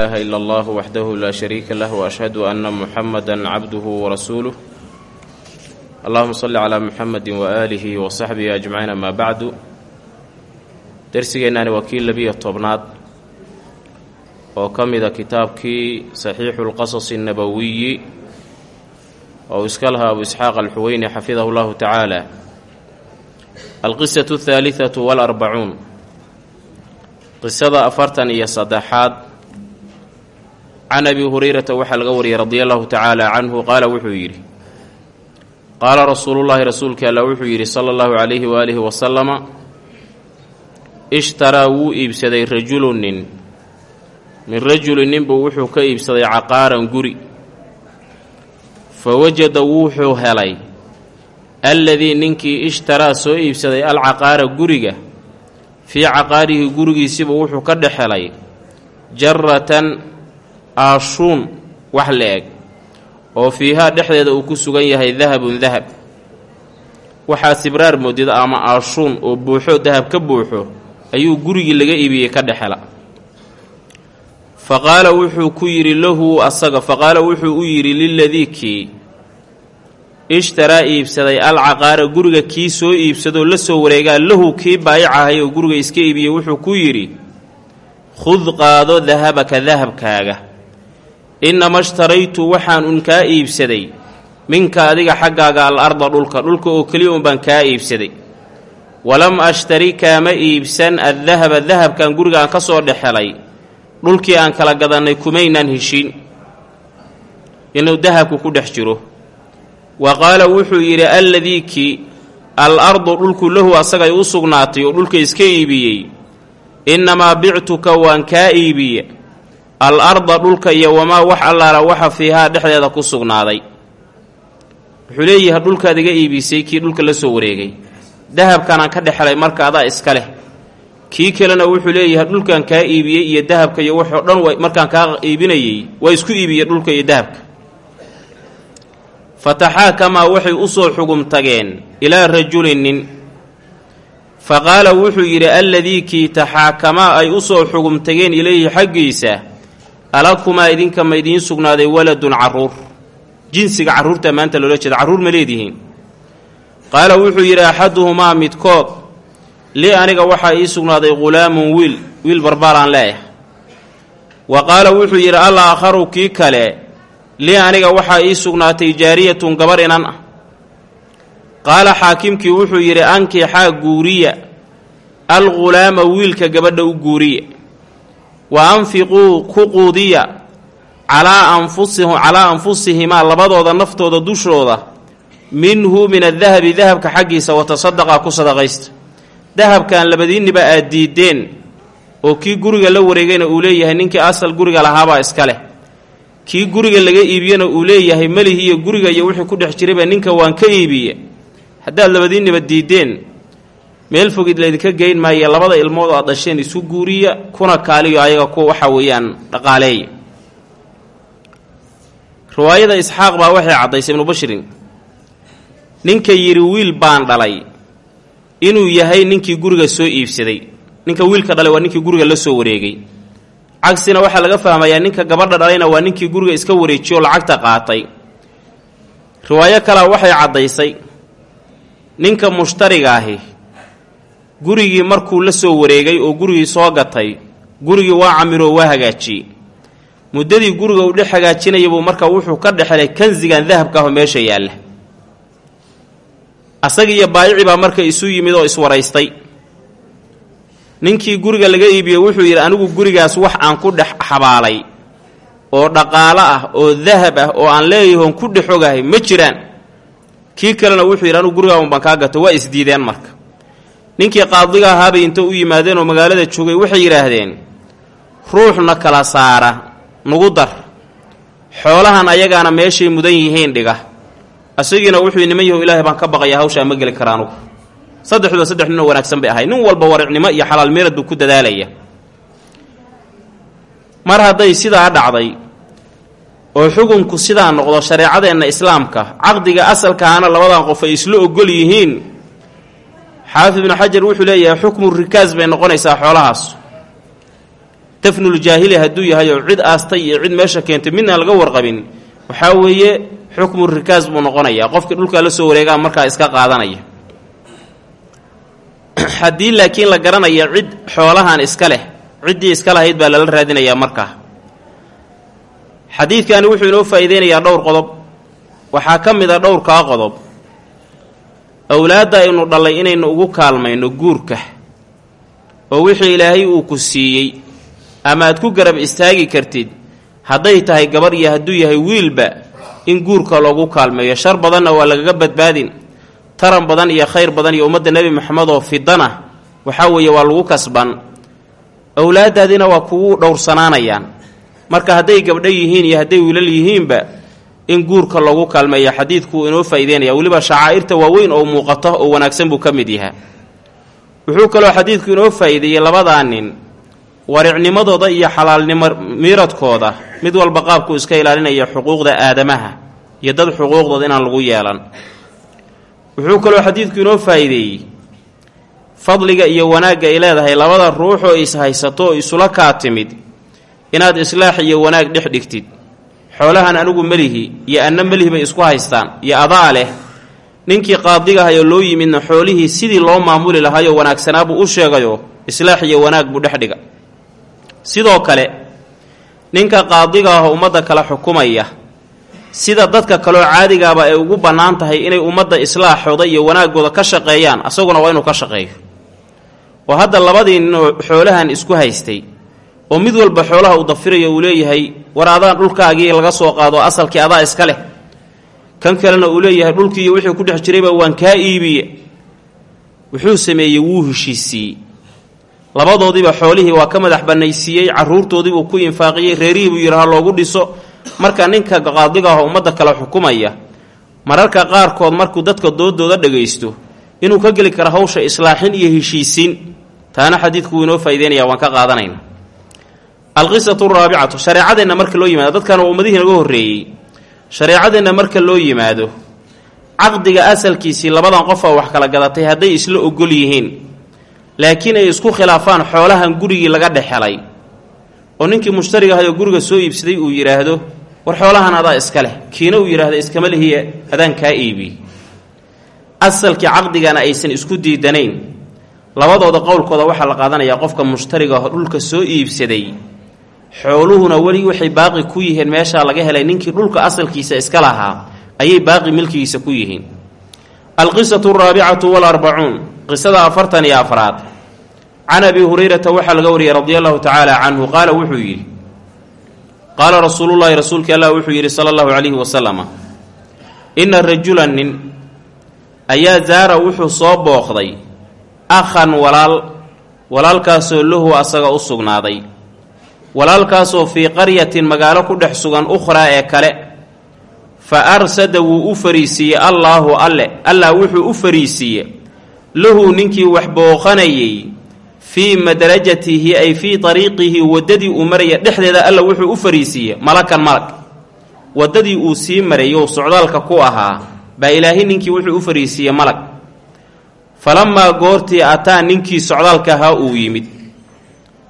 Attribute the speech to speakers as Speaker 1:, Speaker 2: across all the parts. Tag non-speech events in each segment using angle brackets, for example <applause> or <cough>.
Speaker 1: إله إلا الله وحده لا شريك له وأشهد أن محمدا عبده ورسوله اللهم صل على محمد وآله وصحبه أجمعين أما بعد درسigeenani waa kii labiyo tobnaad oo ka mida kitaabkii saxiixu lqasas الnabowiyi oo uu iska lahaa abu isxaaq alxuweyni xafidahu llahu tacaala alqisaة الثaaliثaة والarbacuun qisada afartan iyo saddexaad can abi hurayrata waxaa laga wariyay radia allahu tacaala canhu qaala wuxuu yidhi qaala rasuulullaahi rasuulka alla wuxuu yidhi sala allahu calayhi waaalihi wasalama ishtaraa wuu iibsaday rajulu nin min rajuli ninbuu wuxuu ka iibsaday caqaaran guri fa wajada wuxuu helay alladii ninkii ishtaraa soo iibsaday alcaqaara guriga fii caqaarihi gurigiisiba wuxuu ka dhex helay jaratan aashuun wax la-eg oo fiihaa dhexdeeda uu ku sugan yahay dahabun dahab. Waxaa sibraar moodida ama aashuun oo buuxo dahab ka buuxo ayuu gurigii laga iibiyey ka dhexela. Fa qaala wuxuu ku yidhi lahu asaga fa qaala wuxuu u yidhi liladii kii ishtaraa iibsaday alcaqaara guriga kii soo iibsadoo la soo wareegaa lahu kii baayic ahay oo guriga iska iibiyey wuxuu ku yidhi khud qaado dahabaka dahabkaaga innama ishtaraytu waxaan un kaa iibsaday minka adiga xaggaaga al arda dhulka dhulka oo keliya un baan kaa iibsaday walam ashtari kaama iibsan addahaba dahabkan gurigaan ka soo dhexelay dhulkii aan kala gadannay kumaynaan heshiin inuu dahabku ku dhex jiro wa qaala wuxuu yidhi alladii kii al ardu dhulku lahu asagay u sugnaatay oo dhulka iska iibiyey innamaa bictuka waan kaa iibiye al arda dhulka iyo wamaa wax allaala waxa fiihaa dhexdeeda ku sugnaaday. Wuxuu leeyahay dhulkaad iga iibisay kii dhulka la soo wareegay. Dahabkanaan ka dhexelay marka adaa iska leh. Kii kalena wuxuu leeyahay dhulkan kaa iibiyey iyo dahabka iyo waxoo dhan markaan kaa iibinayey waa isku iibiye dhulka iyo dahabka. Fataxaakamaa waxay u soo xugum tageen ilaa rajulin nin. Fa qaala wuxuu yidhi alladii kii taxaakamaa ay u soo xugum tageen ilayhi xaggiisa alakumaa idinka ma idiin sugnaaday waladun carruur jinsiga carruurta maanta loola jeeda carruur ma leedihiin. Qaala wuxuu yidhi axaduhumaa midkood lii aniga waxaa ii sugnaaday ghulaamun wiil wiil barbaaraan leeyahay. Wa qaala wuxuu yidhi al aakharu kii kale lii aniga waxaa ii sugnaatay jaariyatun gabar inan ah. Qaala xaakimkii wuxuu yidhi ankixaa guuriya? Al ghulaama wiilka gabadha u guuriya wa anfiquu ku quudiya calaa anfusihi calaa anfusihimaa labadooda naftooda dushooda minhu min adahabi dahabka xaggiisa watasadaqa ku sadaqaysta dahabkan labadiinniba aad diideen oo kii guriga la wareegayna uu leeyahay ninkii asal guriga lahaabaa iska leh kii guriga laga iibiyena uu leeyahay melihi iyo guriga iyo wixii ku dhex jirayba ninka waan ka iibiye haddaad labadiinniba diideen meel fogid laydinka geyn maayo labada ilmood oo aad dhasheen isu guuriya kuna kaaliyo ayaga kuwa waxa weeyaan dhaqaaleeya riwaayada isxaaq baa waxay caddaysay ibnu bashirin. Ninka yidhi wiil baan dhalay. Inuu yahay ninkii guriga soo iibsaday. Ninka wiilka dhalay waa ninkii guriga la soo wareegay. Cagsina waxaa laga fahmayaa ninka gabadha dhalayna waa ninkii guriga iska wareejiyo lacagta qaatay. Riwaayo kalea waxay caddaysay ninka mushtariga ahi gurigii markuu la soo wareegay oo gurigii soo gatay gurigii waa camiroo waa hagaajiyey muddadii guriga uu dhex hagaajinayabuu marka wuxuu ka dhexelay kansigan dahabka ahoo meesha yaalla. Asaga iyo baayici baa marka isu yimid oo iswaraystay. Ninkii guriga laga iibiyey wuxuu yidhi anigu gurigaas wax aan ku dhex xabaalay oo dhaqaalo ah oo dahab ah oo aan leeyahoon ku dhex ogahay ma jiraan. Kii kalena wuxuu yidhi anigu gurigaa un baan kaa gato waa isdiideen marka ninkii qaadiga ahaabay inta u yimaadeen oo magaalada joogay waxay yidhaahdeen ruuxna kala saara nugu dar. Xoolahan ayagaana meeshay mudan yihiin dhiga. Isagiina wuxuu niman yahu ilaahay baan ka baqaya hawshaa ma geli kara anugu saddexduba saddex ninoo wanaagsan bay ahay nin walba waricnimo iyo xalaal meerad buu ku dadaalaya. Mar hadday sidaa dhacday oo xukunku sidaa noqdo shareecadeenna islaamka caqdiga asalkaana labadan qof ay isla ogol yihiin xaafid ibnu xajar wuxuu leeyahay xukmu rikaas bay noqonaysaa xoolahaas. Dafnuljaahili hadduu yahay oo cid aastay iyo cid meesha keentay midnaan laga warqabin. Waxaa weeye xukmu rikaas buu noqonayaa. Qofkii dhulkaa la soo wareegaa markaa iska qaadanaya. <clears throat> Haddii laakiin la garanaya cid xoolahan iska leh ciddii iska lahayd baa lala raadinayaa markaa. Xadiidkani wuxuu inoo faa'iideynayaa dhowr qodob. Waxaa ka mid a dhowrkaa qodob awlaadda aynu dhallay inaynu ugu kaalmayno guurka oo wixii ilaahay uu ku siiyey. Ama aad ku garab istaagi kartid hadday tahay gabar iyo hadduu yahay wiilba in guurka loogu kaalmeeyo. Shar badanna waa lagaga badbaadin. Taran badan iyo khayr badan iyo ummadda nebi moxamed oo fidana waxaa weeye waa lagu kasban. Awlaaddaadina waa kugu dhowrsanaanayaan marka hadday gabdho yihiin iyo hadday wiilal yihiinba in guurka loogu kaalmeeya xadiidku inoo faa'ideynaya weliba shacaa'irta waaweyn oo muuqato oo wanaagsan buu ka mid yahaa wuxuu kaloo xadiidku inoo faa'iideeyey labadaa nin waricnimadooda iyo xalaalnimo miiradkooda. Mid walba qaabkuu iska ilaalinaya xuquuqda aadamaha iyo dad xuquuqdooda inaan lagu yeelan. Wuxuu kaloo xadiidku inoo faa'iideeyey fadliga iyo wanaagga ay leedahay labada ruux oo is-haysato oo isula kaa timid. Inaad islaax iyo wanaag dhex dhigtid xoolahan anigu melihi iyo anna melihi bay isku haystaan iyo adaa leh ninkii qaadigahayo loo yimidna xoolihii sidii loo maamuli lahaayoo wanaagsanaabuu u sheegayo islaax iyo wanaag buu dhex dhiga. Sidoo kale ninka qaadiga ah ummadda kala xukumaya sida dadka kaloo caadigaaba ay ugu bannaan tahay inay ummadda islaaxooda iyo wanaagooda ka shaqeeyaan asaguna waa inuu ka shaqeeyo. Oo hadda labadii ninoo xoolahan isku haystay oo mid walba xoolaha uu dafirayo uu leeyahay war adaan dhulkaagii laga soo qaado asalkii adaa iska leh. Kan kalena uu leeyahay dhulkiiiyo wixii ku dhex jirayba waan kaa iibiye. Wuxuu sameeyey wuu heshiisiiyey labadoodiiba xoolihii waa ka madax bannaysiiyey carruurtoodiibuu ku infaaqiyey reerihii buu yidhi ha loogu dhiso. Marka ninka qaadiga ah ummadda kale xukumaya mararka qaarkood markuu dadka doodooda dhagaysto inuu ka geli karo hawsha islaaxin iyo heshiisiin. Taana xadiidku wuu inoo faa'ideynaya waan ka qaadanayna alqisatu araabicatu shareecadeenna marka loo yimaado dadkan waa ummadihii naga horreeyey. Shareecadeenna marka loo yimaado caqdiga asalkiisii labadan qofa wax kala gadatay hadday isla ogol yihiin laakiin ay isku khilaafaan xoolahan gurigii laga dhexelay oo ninkii mushtariga ahayoo guriga soo iibsaday uu yidhaahdo war xoolahan adaa iska leh. Kiina uu yidhaahdo iskama lihiye adaan kaa iibi. Asalkii caqdigana aysan isku diidanayn. Labadooda qowlkooda waxaa la qaadanayaa qofka mushtariga ah dhulka soo iibsaday xooluhuna weli waxay baaqi ku yihiin meeshaa laga helay ninkii dhulka asalkiisa iska lahaa ayay baaqi milkigiisa ku yihiin. Alqisatu araabicatu walarbacuun qisada afartan iyo afraad. Can abi hurayrata waxaa laga wariyey radia allahu tacaala canhu qaala wuxuu yidhi qaala rasuulullaahi rasuulkii allah wuxuu yidhi sala allahu calayhi wasalama inna rajulan nin ayaa zaara wuxuu soo booqday akhan walaal walaalkaasoo lahu asaga u sugnaaday walaalkaasoo fii qaryatin magaalo ku dhex sugan ukhraa ee kale. Fa arsada wuu u fariisiiyey allaahu alle. Allah wuxuu u fariisiiye lahu ninkii wax booqanayey fii madrajatihi ay fii ariiqihi waddadii uu maraya dhexdeeda alla wuxuu u fariisiiye malakan malag waddadii uu sii marayou socdaalka ku ahaa baa ilaahay ninkii wuxuu u fariisiiye malag. Falamaa goortii ataa ninkii socdaalka ahaa uu yimid.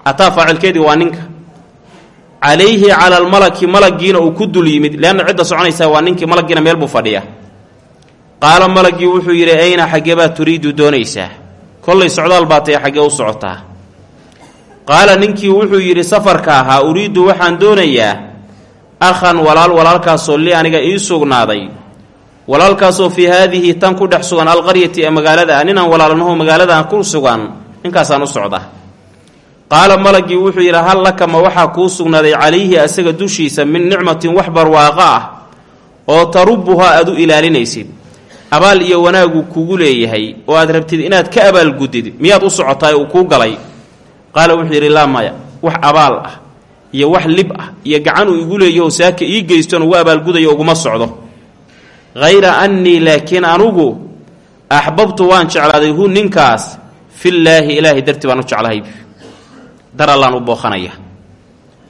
Speaker 1: Ataa faacilkeedii waa ninka calayhi cala almalaki malaggiina uu ku dul yimid leanna cidda soconaysaa waa ninkii malaggiina meel buu fadhiya. Qaala malaggii wuxuu yidhi ayna xaggee baad turiidu doonaysaa? Kollay socdaal baa tae xaggee u socotaa. Qaala ninkii wuxuu yidhi safarka ahaa uriiddu waxaan doonayaa akhan walaal walaalkaasoo li aniga ii sugnaaday. Walaalkaasoo fii haadihi tan ku dhex sugan alqaryati ee magaalada ah ninaan walaalnaho magaaladan ku sugan ninkaasaan u socda qaala malaggii wuxuu yidhi hal laka ma waxaa kuu sugnaaday calayhi asaga dushiisa min nicmatin wax barwaaqo ah oo tarubbuhaa aad u ilaalinaysid? Abaal iyo wanaagu kugu leeyahay oo aad rabtid inaad ka abaalgudid miyaad u socotaay uu kuu galay? Qaala wuxuu yidhi laa maya wax abaal ah iyo wax lib ah iyo gacan uu igu leeyaho saaka ii geystoon ugu abaalgudayo uguma socdo. Hayra annii laakiin anugu axbabtu waan jeclaaday hu ninkaas. Fillaahi ilaahay dartii baan u jeclahay dar allaan u booqanaya.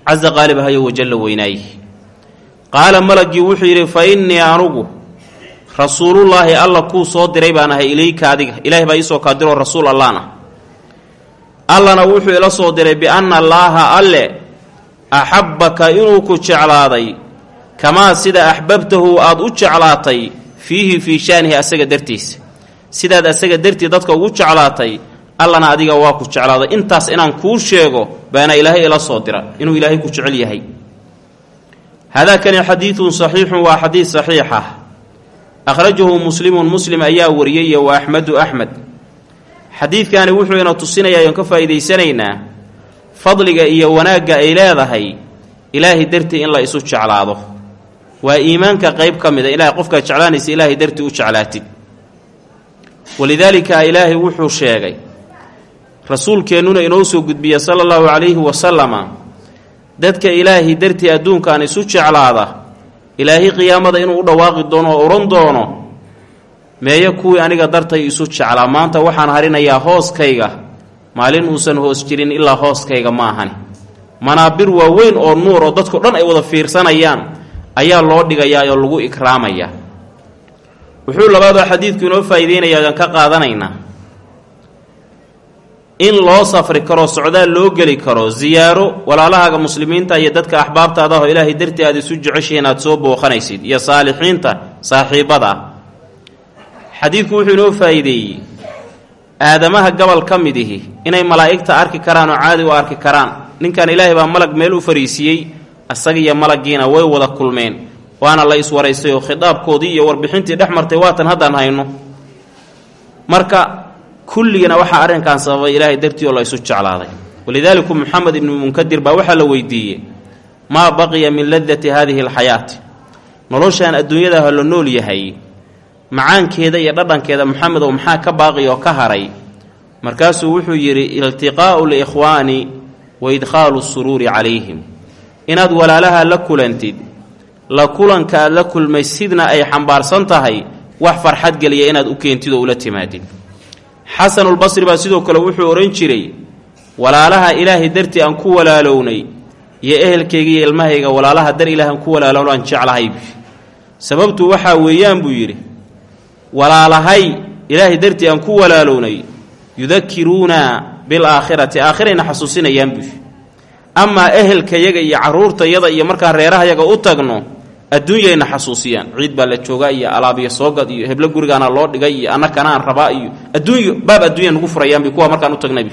Speaker 1: Casa qaalib ahayo wajalla weynaaye qaala malaggii wuxuu yidhi fa innii anugu rasuulullaahi alla kuu soo diray baan ahay ilayka adiga. Ilaahay baa iisoo kaa diroo rasuul allaana. Allana wuxuu ila soo diray bianna allaaha alle axabbaka inuu ku jeclaaday kamaa sida axbabtahu aad u jeclaatay fiihi fii shaanihi asaga dartiisa sidaad asaga dartii dadka ugu jeclaatay allana adiga waa ku jeclaaday. Intaas inaan kuu sheego baana ilaahay ila soo dira. Inuu ilaahay ku jecel yahay. Hadaa kani xadiidun saxiixun waa xadiid saxiix ah. Akhrajahu muslimun muslim ayaa wariyey wa axmedu axmed xadiidkani wuxuu ina tusinayaa oon ka faa'iidaysanaynaa fadliga iyo wanaagga ay leedahay ilaahay dartii in la isu jeclaado. Waa iimaanka qayb ka mid a ilahay qofkaad jeclaanaysa ilaahay dartii u jeclaatid. Walidaalika ilaahay wuxuu sheegay rasuulkeennuna inoo soo gudbiya sala allahu calayhi wasalama dadka ilaahay dartii adduunkan isu jeclaada ilaahay qiyaamada inuu u dhawaaqi doono oo odhan doono meeyo kuwii aniga dartay isu jeclaa. Maanta waxaan harinayaa hooskayga maalin uusan hoos jirin ilaa hooskayga ma ahani. Manaabir waaweyn oo nuur oo dadku dhan ay wada fiirsanayaan ayaa loo dhigayaa oo lagu ikraamayaa wuxuu labaadoo xadiidku inoo faa'iideynayaa aan ka qaadanaynaa in loo safri karo socdaal loo geli karo siyaaro walaalahaaga muslimiinta iyo dadka axbaabtaada oo ilaahay dartii aad isu jeceshihiin aad soo booqanaysid iyo saalixiinta saaxiibada. Xadiidku wuxuu inoo faa'iideeyey. Aadamaha gobol ka mid ihi inay malaa'igta arki karaan oo caadi u arki karaan. Ninkan ilaahay baa malag meel u fariisiiyey asagiiyo malaggiina way wada kulmeen. Waana la iswaraystay oo khitaabkoodii iyo warbixintii dhex martay waatan haddaan hayno. Marka kulligana waxaa arrinkan sababay ilaahay dartii oo la isu jeclaaday. Walidaaliku moxamed ibnu munkadir baa waxaa la weydiiyey maa baqiya min ladati haadihi alxayaati noloshaan adduunyadaha la nool yahay macaankeeda iyo dhadhankeeda moxamed oo maxaa ka baaqi oo ka haray? Markaasuu wuxuu yidhi iltiqaa'u liikhwaani wa idkhaalu suruuri calayhim. Inaad walaalaha la kulantid la kulanka aad la kulmaysidna ay xambaarsan tahay wax farxad geliya inaad u keentid oo ula timaadid xasanulbasri baa sidoo kale wuxuu odhan jiray walaalaha ilaahay dartii aan ku walaalownay iyo ehelkayga iyo ilmahayga walaalaha dar ilaah aan ku walaalowno aan jeclahay sababtu waxaa weeyaan buu yidhi walaalahay ilaahay dartii aan ku walaalownay yudakiruuna bilaakhirati aakhirayna xasuusinayaan buu amaa ehelkayaga iyo carruurtayada iyo markaa reerahayaga u tagno adduunyayna xasuusiyaan. Ciid baa la joogaa iyo alaabiyo soogad iyo heblo gurigaana loo dhigay iyo annakanaan rabaa iyo adduunyo baab adduunya nagu furayaanbi kuwa markaan u tagnaybi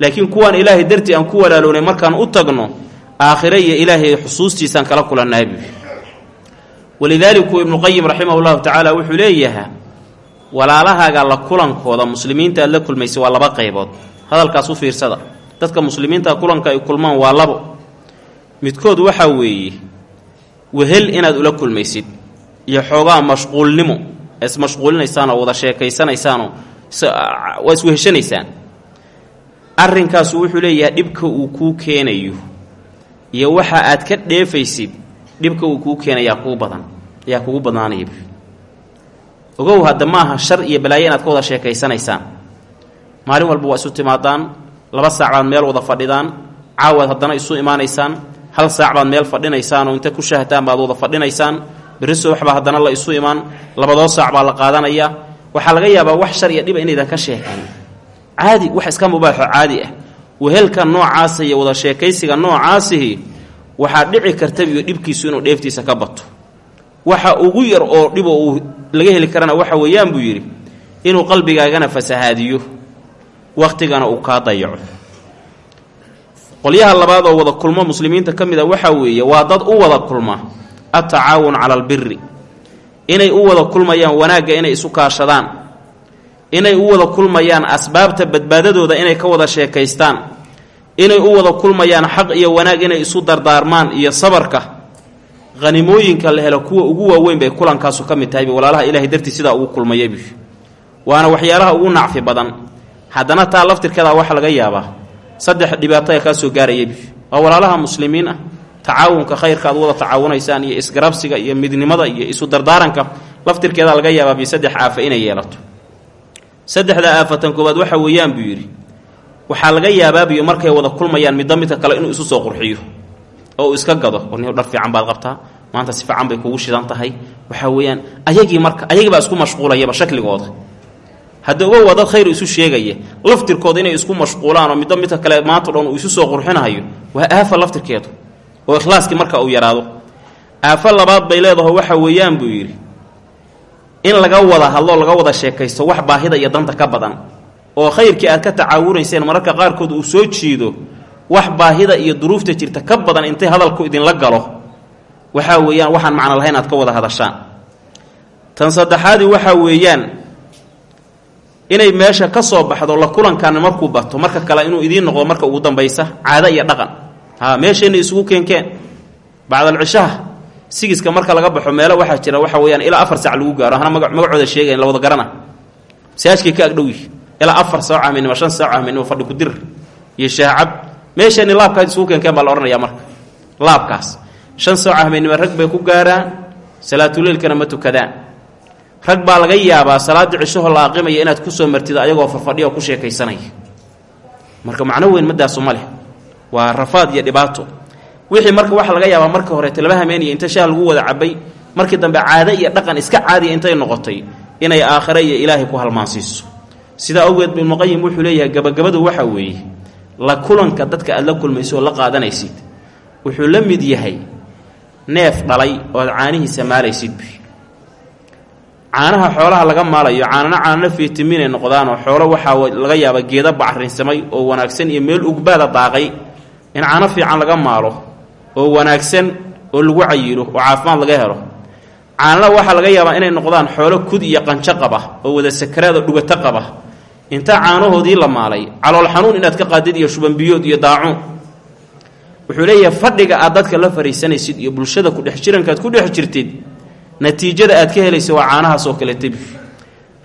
Speaker 1: laakiin kuwaan ilaahay dartii aan ku walaalownay markaan u tagno aakhire iyo ilaahay xusuustiisaan kala kulannaabi walidaaliku ibnuqayim raximah llahu tacaala wuxuu leeyahaa walaalahaaga la kulankooda muslimiinta aad la kulmaysa waa laba qaybood. Hadalkaas u fiirsada dadka muslimiinta kulanka ay kulmaan waa labo. Midkood waxaa weeye wehel inaad ula kulmaysid iyo xoogaa mashquulnimo ismashquulinaysaan oo wada sheekaysanaysaanoo waa isweheshanaysaan arrinkaasu wuxuu leeyahay dhibka uu kuu keenayo iyo waxa aad ka dheefaysid dhibka uu kuu keenayaa kuu badan ayaa kugu badnaanaya ogow hadda maaha shar iyo balaayo inaad ka wada sheekaysanaysaan. Maalin walba waa isu timaadaan laba saac baad meel wada fadhidaan caawaad haddana isu imaanaysaan hal saac baad meel fadhinaysaan oo inta ku shahtaan baad wada fadhinaysaan? Berri subaxbaa haddana la isu imaan. Labadoo saac baa la qaadanayaa waxaa laga yaabaa wax shar iyo dhiba inaydan ka sheekayn caadi wax iska mubaaxo caadi ah. Wehelka noocaasa iyo wada sheekaysiga noocaasihi waxaa dhici karta iyo dhibkiisu inuu dheeftiisa ka bato. Waxa ugu yar oo dhibo uu laga heli karana waxa weeyaan buu yidhi inuu qalbigaagana fasahaadiyo. Wakhtigana uu kaa dayaco qolyaha labaad oo wada kulmo muslimiinta ka mid a waxaa weeye waa dad u wada kulma atacaawun cala albiri inay u wada kulmayaan wanaagga inay isu kaashadaan. Inay u wada kulmayaan asbaabta badbaadadooda inay ka wada sheekaystaan. Inay u wada kulmayaan xaq iyo wanaag inay isu dardaarmaan iyo sabarka. Hanimooyinka la helo kuwa ugu waaweyn bay kulankaasu ka mid tahayb walaalaha ilahay dartii sidaa ugu kulmayabi waana waxyaalaha ugu nacfi badan. Haddana taa laftirkeeda waxa laga yaabaa saddex dhibaato ee kaa soo gaarayabi waa walaalaha muslimiin ah. Tacaawunka khayrka aad wada tacaawunaysaan iyo isgarabsiga iyo midnimada iyo isu dardaaranka laftirkeeda laga yaabaa bi saddex aafa inay yeelato. Saddexda aafatan koowaad waxa weeyaan buu yidhi waxaa laga yaabaabiyo markay wada kulmayaan midda midka kale inuu isu soo qurxiyo oo uu iska gado. Warni dhar fiican baad qabtaa. Maanta si fiican bay kugu shidan tahay. Waxaa weeyaan ayagii marka ayagii baa isku mashquulayaba shakligooda hadda uga waa dad khayr isu sheegaya laftirkooda inay isku mashquulaan oo middo midka kale maanta dhan uu isu soo qurxinahayo waa aafa laftirkeedu oo ikhlaaskii marka uu yaraado. Aafo labaad bay leedaho waxa weeyaan buu yidhi in laga wada hadlo laga wada sheekaysto wax baahida iyo danta ka badan oo khayrkii aad ka tacaawunayseen mararka qaarkood uu soo jiido wax baahida iyo duruufta jirta ka badan intay hadalku idinla galo. Waxaa weeyaan waxaan macno lahayn aad ka wada hadashaan tan saddexaadii waxaa weeyaan inay meesha ka soo baxdo la kulankan markuu bato marka kale inuu idiin noqdo marka ugu dambaysa caado iyo dhaqan. Ha meesheenna isugu keenkeen. Bacdalcishaha sigiska marka laga baxo meelo waxaa jira waxa weyaan ilaa afar sac lagu gaaro. Hana maga magacooda sheegayn la wada garana. Masaajkay ka agdhowyi ilaa afar saac ahminimo shan saac ahminimo fadhi ku dir iyo shaacab. Meesheenni laabkaas isugu keenkeen baa la odhanayaa marka laabkaas. Shan saac ahminimo rag bay ku gaaraan salaatuleylkana ma tukadaan rag baa laga yaabaa salaada cishaho la aqimaya inaad ku soo martid ayagoo farfadhiya ku sheekaysanaya. Marka macno weyn madaasu ma leh. Waa rafaad iyo dhibaato. Wixii marka waxaa laga yaabaa marka horeete laba hameeniya inta shaah lagu wada cabay markii dambe caado iyo dhaqan iska caadiya intay noqotay inay aakhire iyo ilaahay ku halmaansiiso. Sidaa awgeed ibnuqayim wuxuu leeyahay gabagabadu waxa weeye la kulanka dadka aad la kulmayso oo la qaadanaysid wuxuu la mid yahay neef dhalay oo aad caanihiisa maalaysidbi caanaha xoolaha laga maalayo caanana caanana fitaminay noqdaanoo xoolo waxaa laga yaaba geeda bacrinsamay oo wanaagsan iyo meel ugbaada daaqay in caano fiican laga maalo oo wanaagsan oo lagu cayilo oo caafimaad laga helo. Caanana waxaa laga yaabaa inay noqdaan xoolo kud iyo qanjo qaba oo wada sakaraad oo dhugato qaba. Inta caanahoodii la maalay calool xanuun inaad ka qaadid iyo shubanbiyood iyo daacuun wuxuu leeyahay fadhiga aad dadka la fariisanaysid iyo bulshada kudhex jirankaad ku dhex jirtid natiijada aad ka helaysa waa caanahaas oo kale tebi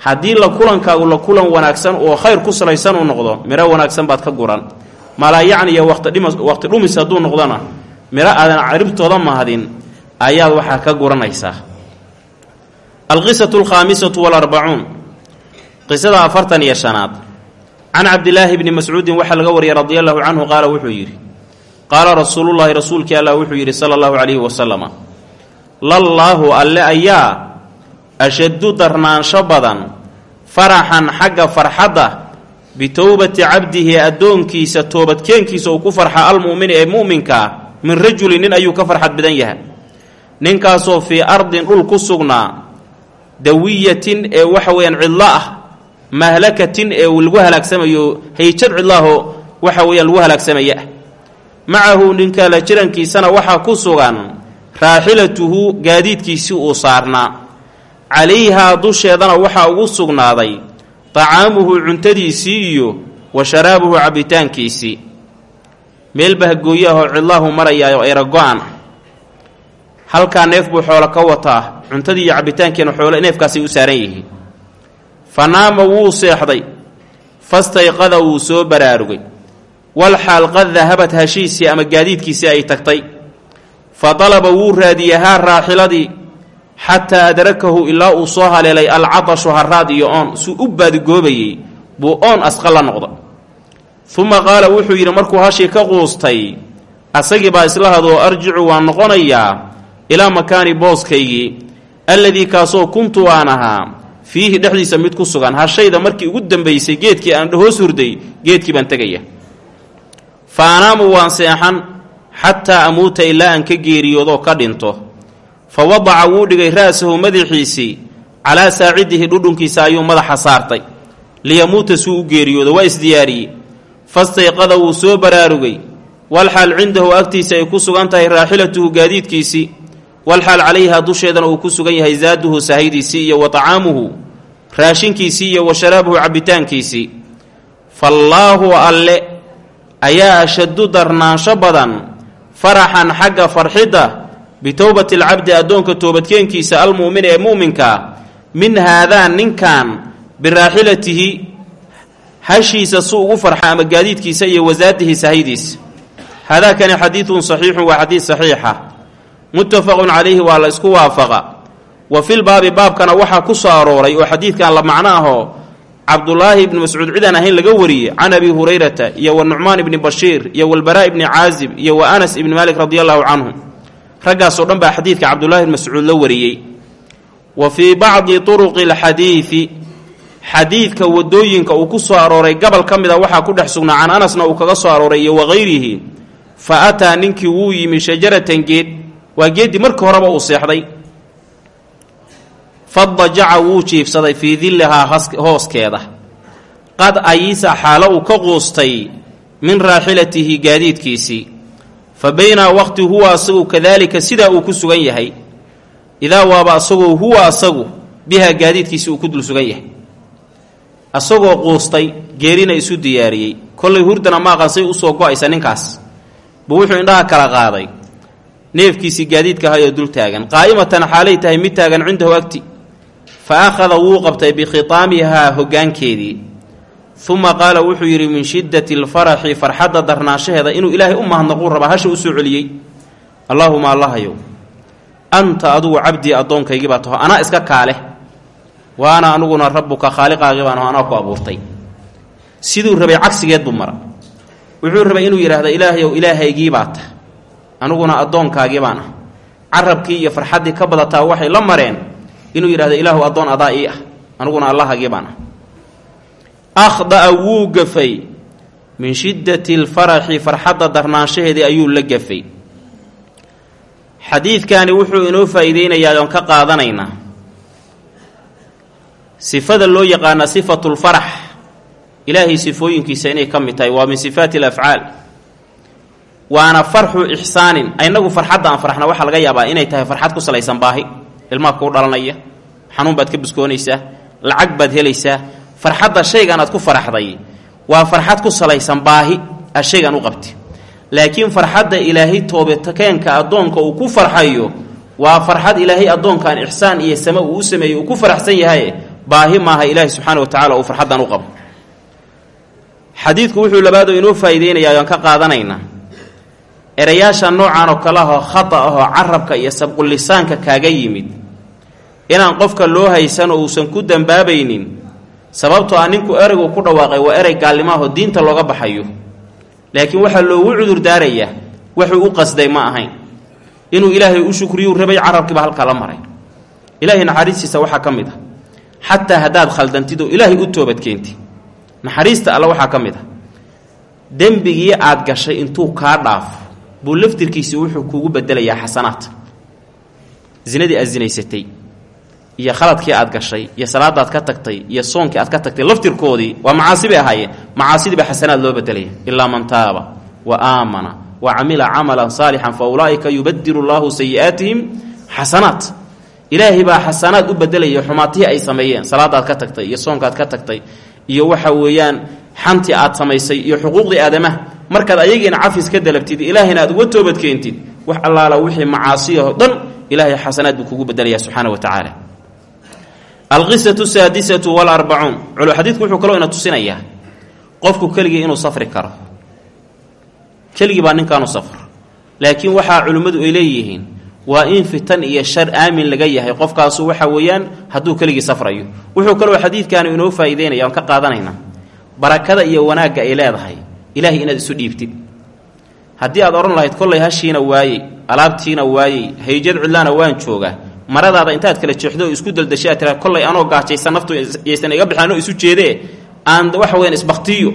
Speaker 1: haddii la kulankaagu la kulan wanaagsan oo khayr ku salaysan uu noqdo miro wanaagsan baad ka guran malaayacniyo waqti dhumis hadduu noqdona miro aadan caribtooda mahadin ayaad waxaa ka guranaysaa alqisatu alkhaamisatu walarbacuun qisada afartan iyo shanaad. Can cabdilaahi bni mascuudin waxaa laga wariyay radia allahu canhu qaala wuxuu yidhi qaala rasuulullaahi rasuulkii allah wuxuu yidhi sala allahu calayhi wasalama lallaahu alle ayaa ashaddu darnaansho badan faraxan xagga farxadda bitowbati cabdihi addoonkiisa toobadkeenkiisa uu ku farxa almu'mini ee mu'minkaa min rajuli nin ayuu ka farxad badan yahay. Ninkaasoo fii ardin dhul ku sugnaa dawiyatin ee waxa weeyaan cidlo ah mahlakatin ee lagu halaagsamayo hayjad cidlaahoo waxa weeyaan lagu halaagsamaya ah macahu ninka la jirankiisana waxaa ku sugan raaxilatuhu gaadiidkiisii uu saarnaa. Calayhaa dusheedana waxaa ugu sugnaaday tacaamuhu cuntadiisii iyo wa sharaabuhu cabbitaankiisii meel bahgooyaahoo cidlaahu marayaayo erago-an halkaa neef buu xoolo ka wataa cuntadii iyo cabbitaankiina xoolo neefkaasay u saaran yihiin. Fa naama wuu seexday fastayqada wuu soo baraarugay. Wal xaal qad dahabat hashiisii ama gaadiidkiisii ay tagtay fa dalaba wuu raadiyey haa raaxiladii xataa adrakahu ilaa uu soo haleelay alcatashu haraad iyo oon suu u baadigoobayey buu oon asqa la noqda uma qaala wuxuu yidhi markuu hashii ka quustay asagii baa isla hadoo arjicu waan noqonayaa ilaa makaani booskaygii alladii kaasoo kuntu aan ahaa fiihi dhexdiisa mid ku sugan hashayda markii ugu dambaysay geedkii aan hoos hurday geedkii baan tegaya fa waan seexan xataa amuuta ilaa aan ka geeriyoodoo ka dhinto. Fa wadaca wuu dhigay ra'sahu madaxiisii calaa saacidihi dhudhunkiisa ayuu madaxa saartay. Liyamuuta suu u geeriyoodo waa isdiyaariyey. Fastayqada wuu soo baraarugay. Walxaal cindahu agtiisa ay ku sugan tahay raaxilatuhu gaadiidkiisii. Walxaal calayhaa dusheedana uu ku sugan yahay zaaduhu sahaydiisii iyo wa tacaamuhu raashinkiisii iyo wa sharaabuhu cabbitaankiisii. Faallaahu alle ayaa ashaddu darnaansho badan faraxan xagga farxidda bitowbati alcabdi addoonka toobadkeenkiisa almu'mini ee mu'minkaa min haadaa ninkan biraaxilatihi hashiisa su ugu farxa ama gaadiidkiisa iyo wasaadihi sahaydiisa haadaakani xadiidun saxiixun waa xadiid saxiixa. Muttafaqun calayhi waa la isku waafaqa. Wa filbaabi baabkana waxaa ku soo arooray oo xadiidkan la macno ahoo cabdulaahi ibni mascuud cidaan ahayn laga wariyey can abi hurayrata iyo wa nucmaan ibni bashiir iyo walbaraa ibni caazib iyo wa anas ibni maalik radi allahu canhu raggaasoo dhan baa xadiidka cabdullahi ibni mascuud la wariyey. Wa fii bacdi turuqi alxadiidi xadiidka waddooyinka uu ku soo arooray gobol ka mid a waxaa ku dhex sugnaa can anasna uu kaga soo arooray iyo wakayrihi fa ataa ninkii wuu yimi shajaratan geed waa geeddii markii horeba uu seexday fadajaca wuu jiifsaday fii dillahaa hooskeeda. Qad ayisa xaalo uu ka quustay min raaxilatihi gaadiidkiisii. Fa baynaa waqti huwa asagu kadaalika sidaa uu ku sugan yahay. Idaa waaba asagoo huwa asagu bihaa gaadiidkiisii uu ku dul sugan yahay. Asagoo quustay geerina isu diyaariyey. Kollay hurdana maaqansay u soo go'aysa ninkaas. Buu wuxuu indhaha kala qaaday. Neefkiisii gaadiidka ahayoo dul taagan. Qaa'imatan xaalay tahay mid taagan cindahu agti fa akhada wuu qabtay bikhitaamihaa hoggaankeedii uma qaala wuxuu yidhi min shiddati alfaraxi farxadda darnaanshaheeda inuu ilaahay u mahadnaquu rabaa hasha u soo celiyey allaahuma allahayow anta adugu cabdii addoonkaygii baa taho anaa iska kaaleh waana anuguna rabbuka khaaliqaagii baan anaa ku abuurtay siduu rabay cagsigeed buu mara wuxuu rabay inuu yidhaahdo ilaahayow ilaahaygii baa tah anuguna addoonkaagii baan ah carabkii iyo farxaddii ka badataa waxay la mareen inuu yidhahdo ilaahu addoon adaa ii ah anuguna allahagii baan akhda'a wuu gafay. Min shiddati alfaraxi farxadda darnaanshaheedii ayuu la gafay. Xadiidkani wuxuu inoo faa'iideynayaa oon ka qaadanaynaa sifada loo yaqaana sifatulfarax ilaahay sifooyinkiisa inay ka mid tahay waa min sifaati alafcaal waana farxu ixsaanin. Inagu farxadda aan farxna waxaa laga yaabaa inay tahay farxad ku salaysan baahi ilmaha kuu dhalanaya xanuun baad ka buskoonaysaa lacag baad helaysaa farxadda shaygan aad ku faraxday. Waa farxad ku salaysan baahi aad shaygan u qabti. Laakiin farxadda ilaahay toobakeenka addoonka uu ku farxayo waa farxad ilaahay addoonkan ixsaan iyo same uu u sameeyey uu ku faraxsan yahay. Baahi maaha ilaahay subxaana wa tacala uu farxaddan u qabo. Xadiidku wuxuu labaadoo inoo faa'iideynayaa oan ka qaadanaynaa erayaasha noocan oo kale ahoo khata ahoo carabka iyo sabqulisaanka kaaga yimid inaan qofka loo haysan oo uusan ku dambaabaynin sababtoo ah ninku ereygu ku dhawaaqay waa erey gaalnimaahoo diinta looga baxayo. Laakiin waxaa loogu cudur daarayaa wuxuu u qasday ma ahayn. Inuu ilaahay u shukriyuu rabay carabkiiba halkaa la maray. Ilaahay naxariistiisa waxaa ka mid ah. Xataa haddaad khaldantid oo ilaahay u toobadkeenti naxariista alle waxaa ka mid ah. Dembigii aad gashay intuu kaa dhaafo buu laftirkiisii wuxuu kuugu bedelayaa xasanaad. Zinadii aad zinaysatay iyo khaladkii aad gashay iyo salaadaad ka tagtay iyo soonkii aad ka tagtay laftirkoodii waa macaasi bay ahaayeen macaasidiiba xasanaad loo bedelaya ilaa man taaba wa aamana wa camila camalan saalixan fa ulaa'ika yubadilu llaahu sayi'aatihim xasanaat. Ilaahay baa xasanaad u bedelaya xumaatihii ay sameeyeen salaadaad ka tagtay iyo soonkaad ka tagtay iyo waxa weeyaan xantii aad samaysay iyo xuquuqdii aadamaha. Markaad ayagiina cafis ka dalabtid ilaahayna aad uga toobadkeentid wax allaala wixii macaasiyaho dhan ilaahay xasanaad buu kugu bedelaya subxaana wa tacaala alqisatu saadisatu walarbacuun xadiidku wuxuu kaloo ina tusinayaa. Qofku keligii inuu safri karo. Keligii baa ninkaanu safro laakiin waxaa culimmadu ay leeyihiin waa in fitan iyo shar aamin laga yahay. Qofkaasu waxa weeyaan hadduu keligii safrayo. Wuxuu kaloo xadiidkaanu inoo faa'iideynaya aan ka qaadanaynaa barakada iyo wanaagga ay leedahay. Ilaahay inaad isu dhiibtid haddii aad odhan lahayd kollay hashiina waayey alaabtiina waayey hayjad cidlaana waan joogaa maradaada intaad kala jeexdo isku daldashay aad tira kollay anoo gaajaysan naftu yaysan iga bixin isu jeedee aan waxa weyaan isbaktiyo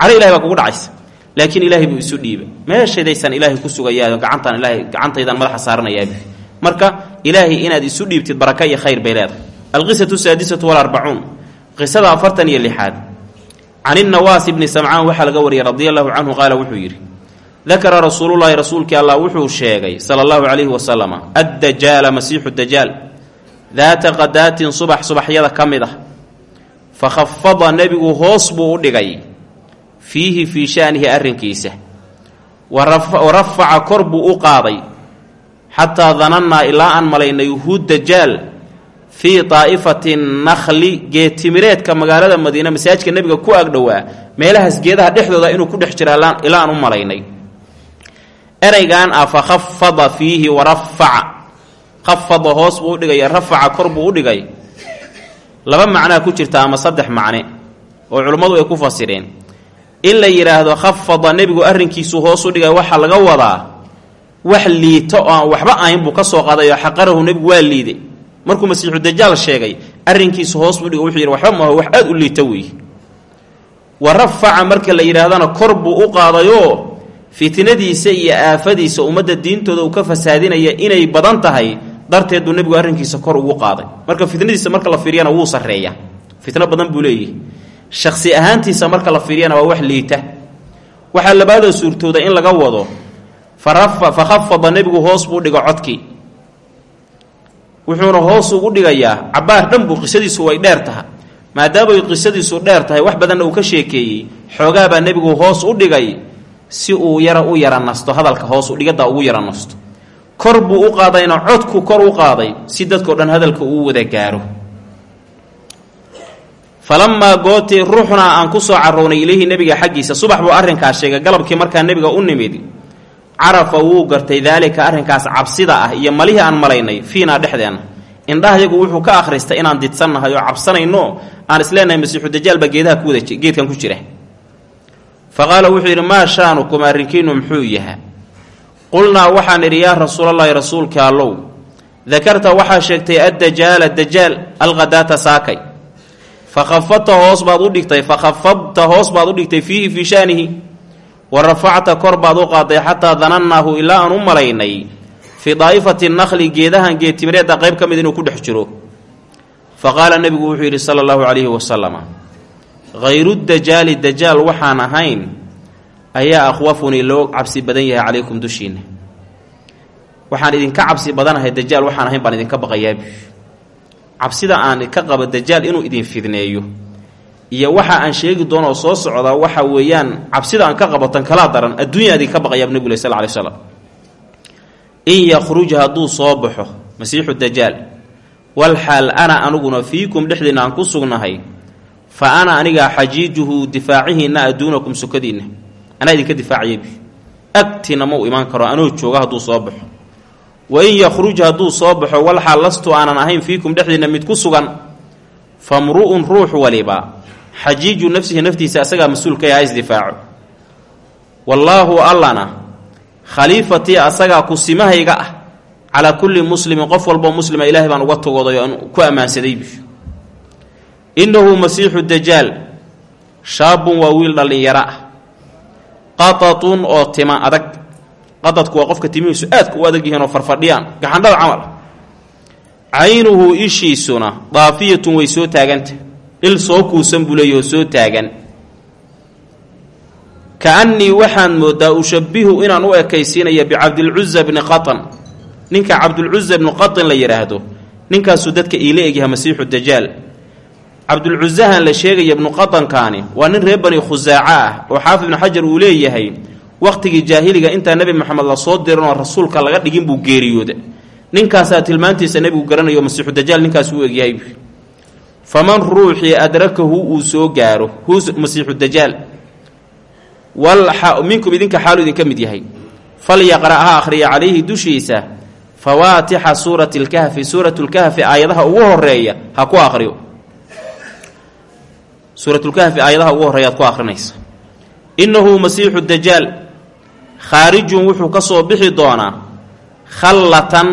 Speaker 1: caro ilahay baa kugu dhacaysa. Laakiin ilaahay buu isu dhiibay. Meeshadaysaan ilaahay ku sugayaa gacantaan ilaahay gacantaydan madaxa saaranayaabi marka ilaahay inaad isu dhiibtid baraka iyo khayr bay leedahay. Alqisatu saadisatu walarbacuun qisada afartan iyo lixaad. Can innawaas ibni samcaan waxaa laga wariyay radia allahu canhu qaala wuxuu yidhi dakara rasuulullaahi rasuulkii allah wuxuu sheegay sala allahu calayhi wasalama addajaala masiixu dajaal daata qadaatin subax subaxyada ka mid ah fa khafada nebigu hoos buu u dhigay fiihi fii shaanihi arrinkiisa wa rafaca kor buu u qaaday xataa danannaa ilaa aan malaynay hu dajaal fii daa'ifati nakhli geedtimireedka magaalada madiine masaajidka nebiga ku agdhowaa meelahaas geedaha dhexdooda inuu ku dhex jira ilaa aan u malaynay ereygan ah fa khafada fiihi wa rafaca khafada hoos buu u dhigay rafaca kor buu u dhigay. Laba macnaa ku jirta ama saddex macne oo culummadu ay ku fasireen. In la yidhaahdo khafada nebigu arrinkiisu hoos u dhigay waxaa laga wadaa wax liito oo waxba ahayn buu ka soo qaaday oo xaqarahu nebigu waa liiday. Markuu masiixu dajaal sheegay arrinkiisa hoos buu dhigo wuxuu yidhi waxba maaho wax aad u liita weeye wa rafaca marka la yidhaahdana kor buu u qaadayoo fitnadiisa iyo aafadiisa ummadda diintooda uu ka fasaadinaya inay badan tahay darteed buu nebigu arrinkiisa kor ugu qaaday. Marka fitnadiisa marka la fiiriyana wuu sarreeya fitno badan buu leeyahy shakhsi ahaantiisa marka la fiiriyana waa wax liita. Waxaa labaadoo suurtooda in laga wado fa khafada nebigu hoos buu dhigo codkii. Wuxuuna hoos ugu dhigayaa cabbaar dhan buu qisadiisu way dheer taha maadaamay qisadiisu dheer tahay wax badanna uu ka sheekeeyey xoogaabaa nebigu hoos u dhigay si uu yara u yara nasto hadalka hoos u dhigada ugu yara nasto. Kor buu u qaadayna codku kor u qaaday si dadkao dhan hadalka uu wada gaaro. Falamaa gootee ruuxnaa aan ku soo carrownay ilayhi nebiga xaggiisa subax buu arrinkaas sheegay galabkii markaa nebiga u nimid carafa wuu gartay daalika arrinkaas cabsida ah iyo malihii aan malaynay fiinaa dhexdeenna indhahayagu wuxuu ka akhristay inaan didsannahay oo cabsanayno aan isleenahay masiixu dajaal baa geedaha ku wada geedkan ku jira fa qaala wuxuu yidhi maa shaanukum arrinkiinu muxuu yahaa qulnaa waxaan idhi yaa rasuulallaahi rasuulka allow dakarta waxaa sheegtay addajaala dajaal alkhadaata saakay. Fa khafadta hoos baad u dhigtay fa khafadta hoos baad u dhigtay fiihi fii shaanihi wa rafacta kor baad u qaaday xataa danannaahu ilaa aan u malaynay. Fii daa'ifati nakli geedahan geedtimireedda qayb ka mid inuu ku dhex jiro. Fa qaala nebigu wuxuu yidhi sala allahu calayhi wasalama hayru dajaali dajaal waxaan ahayn ayaa akhwafunii loo cabsi badan yahay calaykum dushiinna waxaan idinka cabsi badanahay dajaal waxaan ahayn baan idinka baqayaabi cabsida aan ka qabo dajaal inuu idin fidneeyo iyo waxa aan sheegi doonoo soo socda waxa weeyaan cabsida aan ka qabo tan kalaa daran adduunya idinka baqayaab nebigu le sal ly slam in yakhruj hadduu soo baxo masiixu dajaal walxaal ana aniguna fiikum dhexdiinna aan ku sugnahay fa ana anigaa xajiijuhu difaacihiinna adduunakum sukadiinna. Anaa idinka difaacayabi agtiina ma u imaan karo anoo jooga hadduu soo baxo. Wa in yakhruj hadduu soo baxo walxaal lastu aanan ahayn fiikum dhexdiinna mid ku sugan famru'un ruux waliba. Xajiiju nafsihi naftiisa asagaa mas'uulka ha isdifaaco. Wallaahu allana khaliifatii asagaa kusimahayga ah calaa kulli muslimin qof walboo muslima ilaahay baan uga tagooday oo ku ammaansadaybi innahu masiixu dajaal shaabun waa wiil dhallinyaro ah. Qatatun oo tima adag. Qadadku waa qofka timihiisu aadka u adag yihiin oo farfadhiyaan. Gaxandhada camal. Caynuhu ishiisuna daafiyatun way soo taaganta. Il soo kuusan buu leeyahoo soo taagan. Ka-annii waxaan moodaa ushabbihu inaan u ekaysiinaya bicabdilcuza bni qatan. Ninka cabdulcuza bni qatin la yidhaahdo ninkaasuu dadka iila egyaha masiixu dajaal cabdulcuzahan la sheegaya ibnu qatankaani waa nin reer bani khusaaco ah oo xaafid ibnu xajar uu leeyahay wakhtigii jaahiliga intaa nebi moxamed la soo dirinoo rasuulka laga dhigin buu geeriyooda ninkaasaa tilmaantiisa nebigu garanayo masiixu dajaal ninkaas uu egyahay. Faman ruuxii adrakahu uu soo gaaro hu masiixu dajaal? Minkum idinka xaalu idinka mid yahay. Falyaqra' ha akhriya calayhi dushiisa. Fawaatixa suurati lkahfi suurat lkahfi aayadaha ugu horreeya ha ku akhriyo suuratulkahfi aayadaha ugu horreeya ku akhrinaysa innahu masiixu dajaal khaarijun wuxuu ka soo bixi doonaa khallatan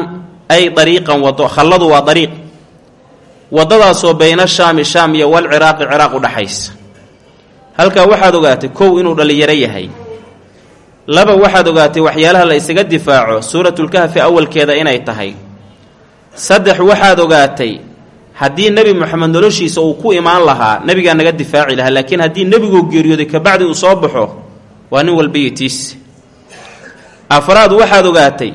Speaker 1: ay dariiqan wado khalladu waa dariiq. Waddadaasoo bayna shaami shaam iyo walciraaqi ciraaq u dhaxaysa. Halkaa waxaad ogaatay kow inuu dhallinyaro yahay. Laba waxaad ogaatay waxyaalaha la isaga difaaco suuratulkahfi awalkeeda inay tahay. Saddex waxaad ogaatay haddii nebi moxamed noloshiisa uu ku imaan lahaa nebigaa naga difaaci lahaa laakiin haddii nebiguu geeriyooday kabacdi uu soo baxo waa nin walba iyo tiis. Afraad waxaad ogaatay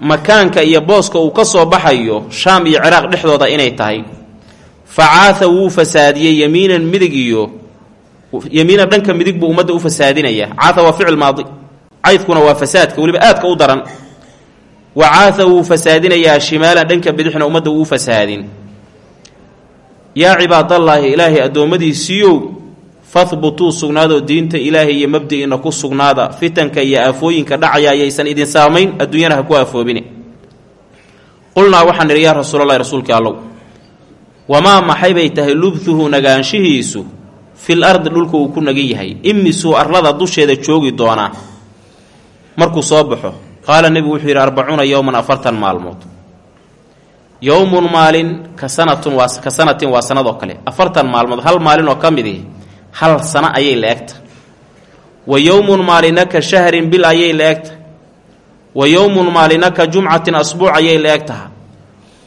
Speaker 1: makaanka iyo booska uu ka soo baxayo shaam iyo ciraaq dhexdooda inay tahay. Facaatha wuu fasaadiyey yemiinan midig iyo yemiinan dhanka midig buu ummadda u fasaadinaya. Caatha waa ficil maadi caydkuna waa fasaadka weliba aadka u daran. Wa caatha wuu fasaadinayaa shimaalan dhanka bidixna ummadda wuu fasaadin yaa cibaadallaahi ilaahay addoommadiisiiyow fahbutuu sugnaadoo diinta ilaahay iyo mabdi'iina ku sugnaada. Fitanka iyo aafooyinka dhacaya ayaysan idin saamayn adduunyana ha ku aafoobine. Qulnaa waxaan idhi yaa rasuulalahi rasuulkii allow wamaa maxay bay tahay lubthuhu nagaanshihiisu? Fil ardi dhulka uu ku nagan yahay. Imisuu arlada dusheeda joogi doonaa. Markuu soo baxo qaala nebigu wuxuu yidhi arbacuuna yowman afartan maalmood yowmun maalin ka sanatun ka sanatin waa sanadoo kale. Afartan maalmood hal maalin oo ka midi hal sano ayay la egta. Wa yowmun maalina ka shahrin bil ayay la egta. Wa yowmun maalina ka jumcatin asbuuc ayay la eg taha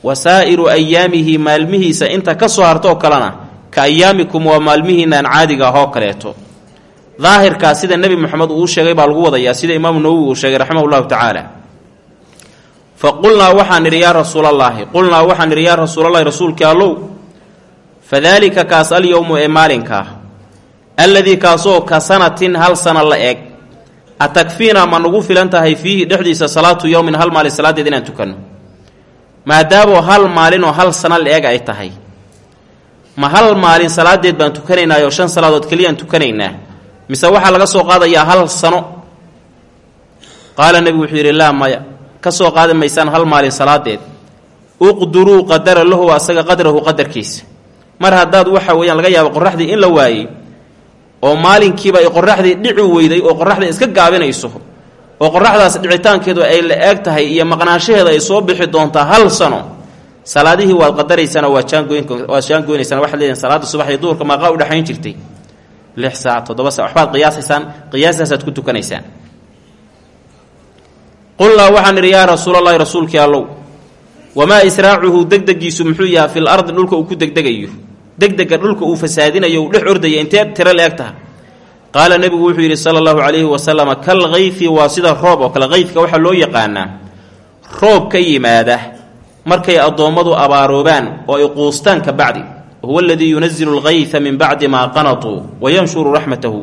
Speaker 1: wa saa'iru ayaamihi maalmihiisa inta ka soo hartoo kalena ka ayaamikum waa maalmihiinaan caadiga ahoo kaleeto. Daahirkaa sida nebi moxamed uu sheegay baa lagu wadayaa sida imaamu nawowi uu sheegay raximah llahu tacaala fa qulnaa waxaan idhi yaa rasuulallaahi qulnaa waxaan idhi yaa rasuulallahi rasuulkii allow. Fadaalika kaas alyowmu ee maalinkaa alladii kaasoo ka sanatin hal sana la eg. Atakfiina ma nagu filan tahay fiihi dhexdiisa salaatu yowmin hal maalin salaadeed inaan tukanno maadaamoo hal maalinoo hal sana la eg ay tahay. Ma hal maalin salaadeed baan tukanaynaayo shan salaadood keliyaan tukanaynaa. Mise waxaa laga soo qaadayaa hal sano? Qaala nebigu wuxuu yidhi laa maya ka soo qaadi maysaan hal maalin salaadeed uqduruu qadara lahu asaga qadrahu qadarkiisa. Mar haddaad waxa weeyaan laga yaabo qoraxdii in la waayey oo maalinkiiba ay qoraxdii dhici weyday oo qoraxdii iska gaabinayso oo qoraxdaas dhicitaankeedu ay la eeg tahay iyo maqnaanshaheeda ay soo bixi doontaa hal sano salaadihii waad qadaraysaan oo waad jaangoynwaad jaangoynaysaan waxaad leedihin salaada subax iyo duhurka maaqaa u dhexayn jirtay? Lix saac toddoba sac waxbaad qiyaasaysaan qiyaastaasaad ku tukanaysaan qulnaa waxaan idhi yaa rasuulallaahi rasuulkii allow wamaa israacuhu degdegiisu muxuu yahay fil ardi dhulka uu ku degdegayo degdega dhulka uu fasaadinayo uu dhex ordaya intee tiro la eg taha qaala nebigu wuxuu yidhi sala allahu calayhi wasalama kal kayfi waa sida roob oo kale kayfka waxaa loo yaqaanaa roob ka yimaada markay addoommadu abaaroobaan oo ay quustaan ka bacdi huwa aladii yunazilu alkayfa min bacdi maa qanatuu wa yanshuru raxmatahu.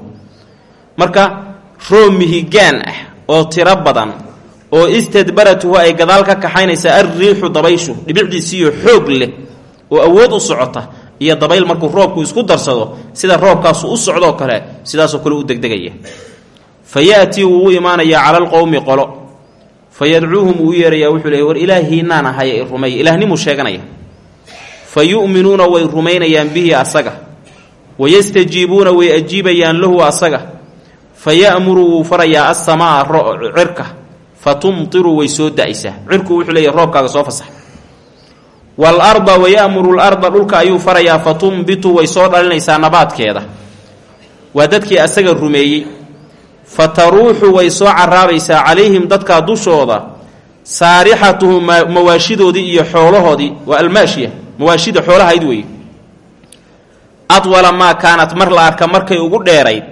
Speaker 1: Marka roob mihigaan ah oo tiro badan oo istadbaratuhu ay gadaal ka kaxaynaysaa alriixu dabayshu dhibicdiisiiyo xoog leh oo awood u socota iyo dabayl markuu roobku isku darsado sida roobkaasu u socdoo kale sidaasoo kale u degdegaya. Fa ya'tii wuu u imaanayaa cala alqowmi qolo. Fa yadcuuhum uu u yeerayaa wuxuu leey war ilaahiinaan ahay i rumeeya ilahnimuu sheeganaya. Fa yu'minuuna way rumaynayaan bihi asaga. Wayastajiibuuna way ajiibayaan lahu asaga. Fa ya'muru wuu farayaa assamaa cirka fa tumtiru way soo da'aysaa. Cirku wuxuu leeyahy roobkaaga soo fasax. Wal arda waya'muru larda dhulka ayuu farayaa fa tumbitu way soo dhalinaysaa nabaadkeeda. Waa dadkii asaga rumeeyey. Fa taruuxu way soo caraabaysaa calayhim dadkaa dushooda saarixatuhu mawaashidoodii iyo xoolahoodii waa almaashiya mawaashida xoolahayd weeye. Adwala maa kaanat mar la arka markay ugu dheerayd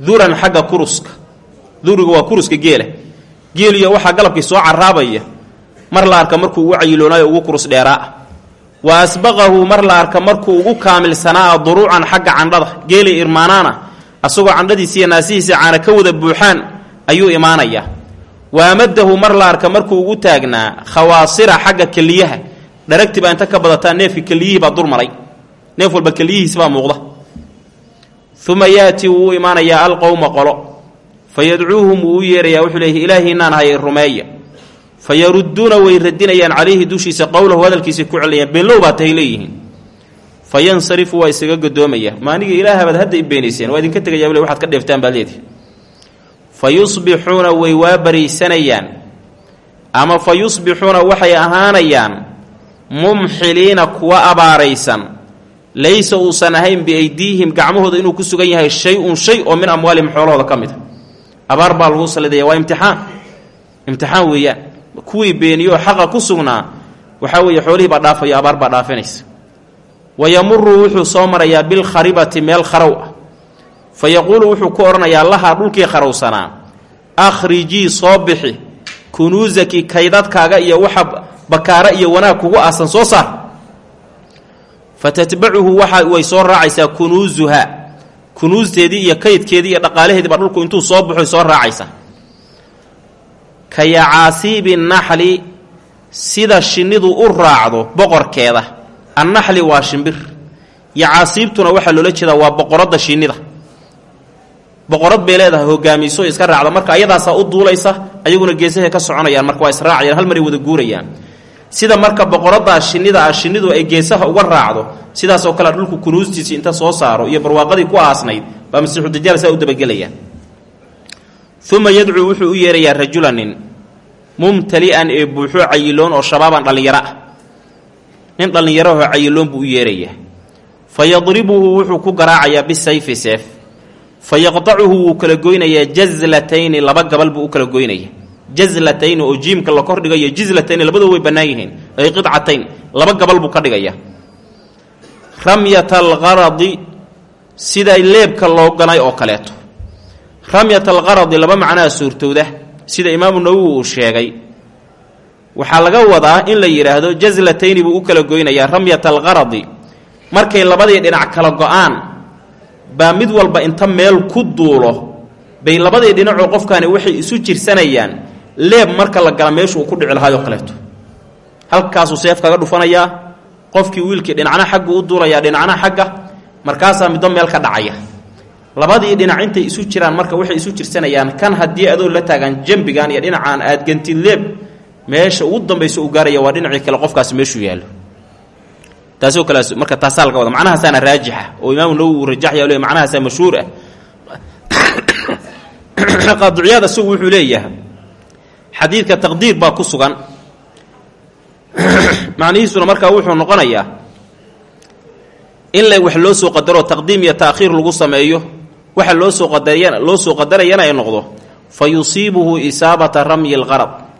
Speaker 1: duran xagga kuruska. Duriga waa kuruska geela geeliyo waxaa galabkii soo caraabaya mar la arka markuu ugu cayiloonaayo ugu kurus dheeraa. Wa asbaqahu mar la arka markuu ugu kaamilsanaa duruucan xagga candhada geeli irmaanaana asagoo candhadiisiiyo naasihiisa caana ka wada buuxaan ayuu imaanayaa. Wa amadahu mar la arka markuu ugu taagnaa khawaasira xagga keliyaha dharagti baa inta ka badataa neefki keliyihii baa dulmaray neef walba keliyihiis baa muuqda. Uma yaatii wuu u imaanayaa alqowma qolo fa yadcuuhum wuu u yeerayaa wuxuu leeyahy ilaahiinaan ahay rumeeya. Fa yarudduuna way radinayaan calayhi dushiisa qowlahu hadalkiisay ku celinayaan beenlow baa tahay leeyihiin. Fa yansarifu waa isaga gadoomayaa ma aniga ilaahabaad hadda i beenayseen waa idinka tegayaa bule waxaad ka dheeftaan baad leedihi fa yusbixuuna way waa bariisanayaan ama fa yusbixuuna waxay ahaanayaan mumxiliina kuwa abaaraysan. Laysa uusan ahayn biaydiihim gacmahooda inuu ku sugan yahay shay-un shay oo min amwaalihim xoolahooda ka mid a abaar baa lagu salidaya waa imtixaan. Imtixaan weeyaan kuwii beeniyo xaqa ku sugnaa waxaa weeye xoolihii baa dhaafayo abaar baa dhaafinaysa wa yamuru wuxuu soo marayaa bilkharibati meel kharow ah. Fa yaquulu wuxuu ku odhanayaa lahaa dhulkii kharowsanaa akhrijii soo bixi kunuusaki kaydadkaaga iyo waxa bakaara iyo wanaag kugu aasan soo saar. Fa tatbacuhu waxa way soo raacaysaa kunuusuha kunuusteedii iyo kaydkeedii iyo dhaqaalaheediiba dhulku intuu soo baxoy soo raacaysaa ka yacaasiibi naxli sida shinnidu u raacdo boqorkeeda. Annaxli waa shimbir. Yacaasiibtuna waxaa loola jeedaa waa boqoradda shinnida. Boqorad bay leedahay hogaamiso iska raacda marka ayadaasaa u duulaysa ayaguna geesahay ka soconayaan. Marka waa israacayaan hal maray wada guurayaan sida marka boqoraddaa shinnida ah shinnidu ay geesaha uga raacdo sidaasoo kale dhulku kunuustiisii inta soo saaro iyo barwaaqadii ku aasnayd baa masiixu dajaal saa u dabagelayaan uma yadcuu wuxuu u yeerayaa rajulanin mumtali'an ee buuxo cayiloon oo shabaaban dhallinyaro ah. Nin dhallinyarahoo cayiloon buu u yeerayaa fa yadribuhu wuxuu ku garaacayaa bisayfi seef. Fa yaqtacuhu wuu kala goynayaa jazlatayni laba gabal buu u kala goynaya jazlatayni oo jiimka la kor dhigayo jizlatayni labadoo way bannaan yihiin. Ay qidcatayn laba gabal buu ka dhigaya. Ramyata alqaradi sida leebka loo ganay oo kaleeto. Ramyata alqaradi laba macnaha suurtowda sida imaamu nawowi uu sheegay. Waxaa laga wadaa in la yidhaahdo jazlatayni buu u kala goynayaa ramyata alqaradi markay labadii dhinac kala go'aan baa mid walba inta meel ku duulo. Bay labadii dhinacoo qofkaani waxay isu jirsanayaan leeb marka la gala meeshu uu ku dhici lahaayoo kaleeto. Halkaasuu seef kaga dhufanayaa qofkii wiilkii dhinacna xaggu u duulayaa dhinacna xagga markaasaa middo meel ka dhacaya. Labadii dhinac intay isu jiraan marka waxay isu jirsanayaan kan haddii adoo la taagan jambigan iyo dhinacaan aad gantid leeb meesha ugu dambayso uu gaaraya waa dhinacii kale qofkaasi meeshuu yaallo. Taasoo kale marka taasaa laga wada macnahaasaana raajixa oo imaamu nawowi uu rajaxaya le macnahaasaa mashhuur ah. <coughs> Qaadiciyaad isagu wuxuu leeyahay xadiidka taqdiir baa ku sugan. <clears throat> Macnihiisuna markaa wuxuu noqonayaa in la wax loo soo qadaro taqdiim iyo ta'khiir lagu sameeyo waxa loo soo qadaraya loo soo qadarayana ay noqdo. Fa yusiibuhu isaabata ramyi lqarad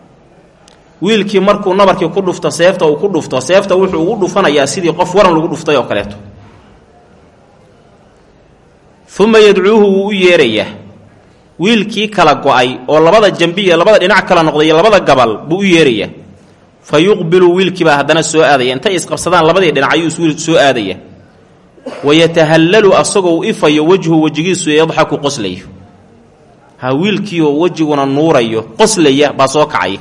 Speaker 1: wiilkii markuu nabarkii ku dhufto seefta uu ku dhufto seefta wuxuu ugu dhufanayaa sidii qof waran lagu dhuftay oo kaleeto. Uma yadcuuhu wuu u yeerayaa wiilkii kala go'ay oo labada jambi iyo labada dhinac kala noqday labada gabal buu u yeerayaa fa yuqbilu wiilkiibaa haddana soo aadaya. Intay isqabsadaan labadii dhinac ayuu wiil soo aadaya. Wayatahallalu asagoo ifayo wejhu wejigiisu yadxaku qoslayo. Ha wiilkiioo wejiguna nuurayo qoslaya baa soo kacaya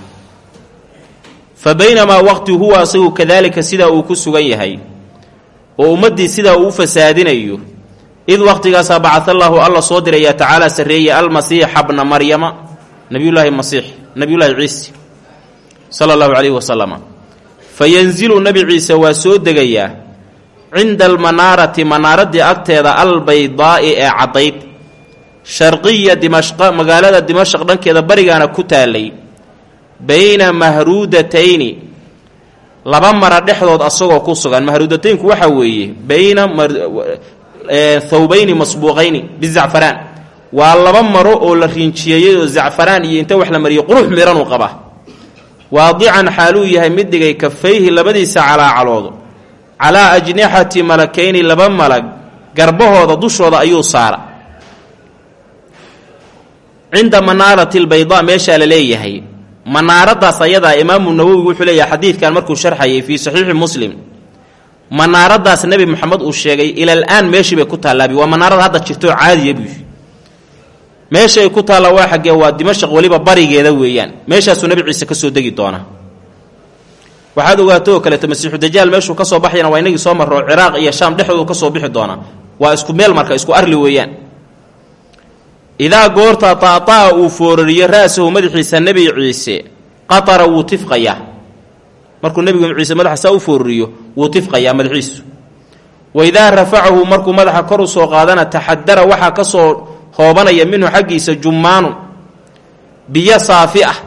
Speaker 1: fa baynamaa waqti huwa asagu kadaalika sidaa uu ku sugan yahay. Oo ummaddii sidaa uu u fasaadinayo id waqtigaasaa bacadallaahu alla soo diraya tacaala sarreeye almasiixa bna maryama nabiyullaahi masiix nabiyullaahi ciise sala allahu calayhi wasalama fa yanzilu nebi ciise waa soo degayaa cinda almanaarati manaaradii agteeda albaydaa'i ee caddayd. Sharqiya dimashqa magaalada dimashaq dhankeeda barigaana ku taalay bayna mahruudatayni laba mara dhexdood asagoo ku sugan. Mahruudataynku waxaa weeye bayna thawbayni masbuuqayni bizacfaraan waa laba maro oo la riinjiyeeyey oo zacfaraan iyo inta wax la mariyey qurux miranuu qaba. Waadican xaaluu yahay mid dhigay kafayhi labadiisa calaacaloodo. Calaa ajnixati malakayni laba malag garbahooda dushooda ayuu saara. Cinda manaarati albaydaa meeshaa la leeyahay. Manaaraddaas ayadaa imaamu nawowi wuxuu leeyahay xadiidkan markuu sharxayay fii saxiixi muslim manaaraddaas nebi moxamed uu sheegay ilal aan meeshii bay ku taallaabi waa manaarada hadda jirtoo caadiya buu meesha ay ku taalla waa xaggee waa dimashaq weliba barigeeda weeyaan. Meeshaasuu nebi ciise ka soo degi doonaa. Waxaad ogaato oo kaleeto masiixu dajaal meeshuu ka soo baxayana waa inagii soo marro ciraaq iyo shaam dhexdoodu ka soo bixi doonaa. Waa isku meel marka isku arli weeyaan. Idaa goorta taata'a uu foorariyo ra'sahu madaxiisa nebi ciise qatara wuu tifqayaa. Markuu nebigu ciise madaxa saa u foorariyo wuu tifqayaa madaxiisu wa idaa rafacahu markuu madaxa kor u soo qaadana taxadara waxaa ka soo hoobanaya minhu xaggiisa jummaanu biyo saafi ah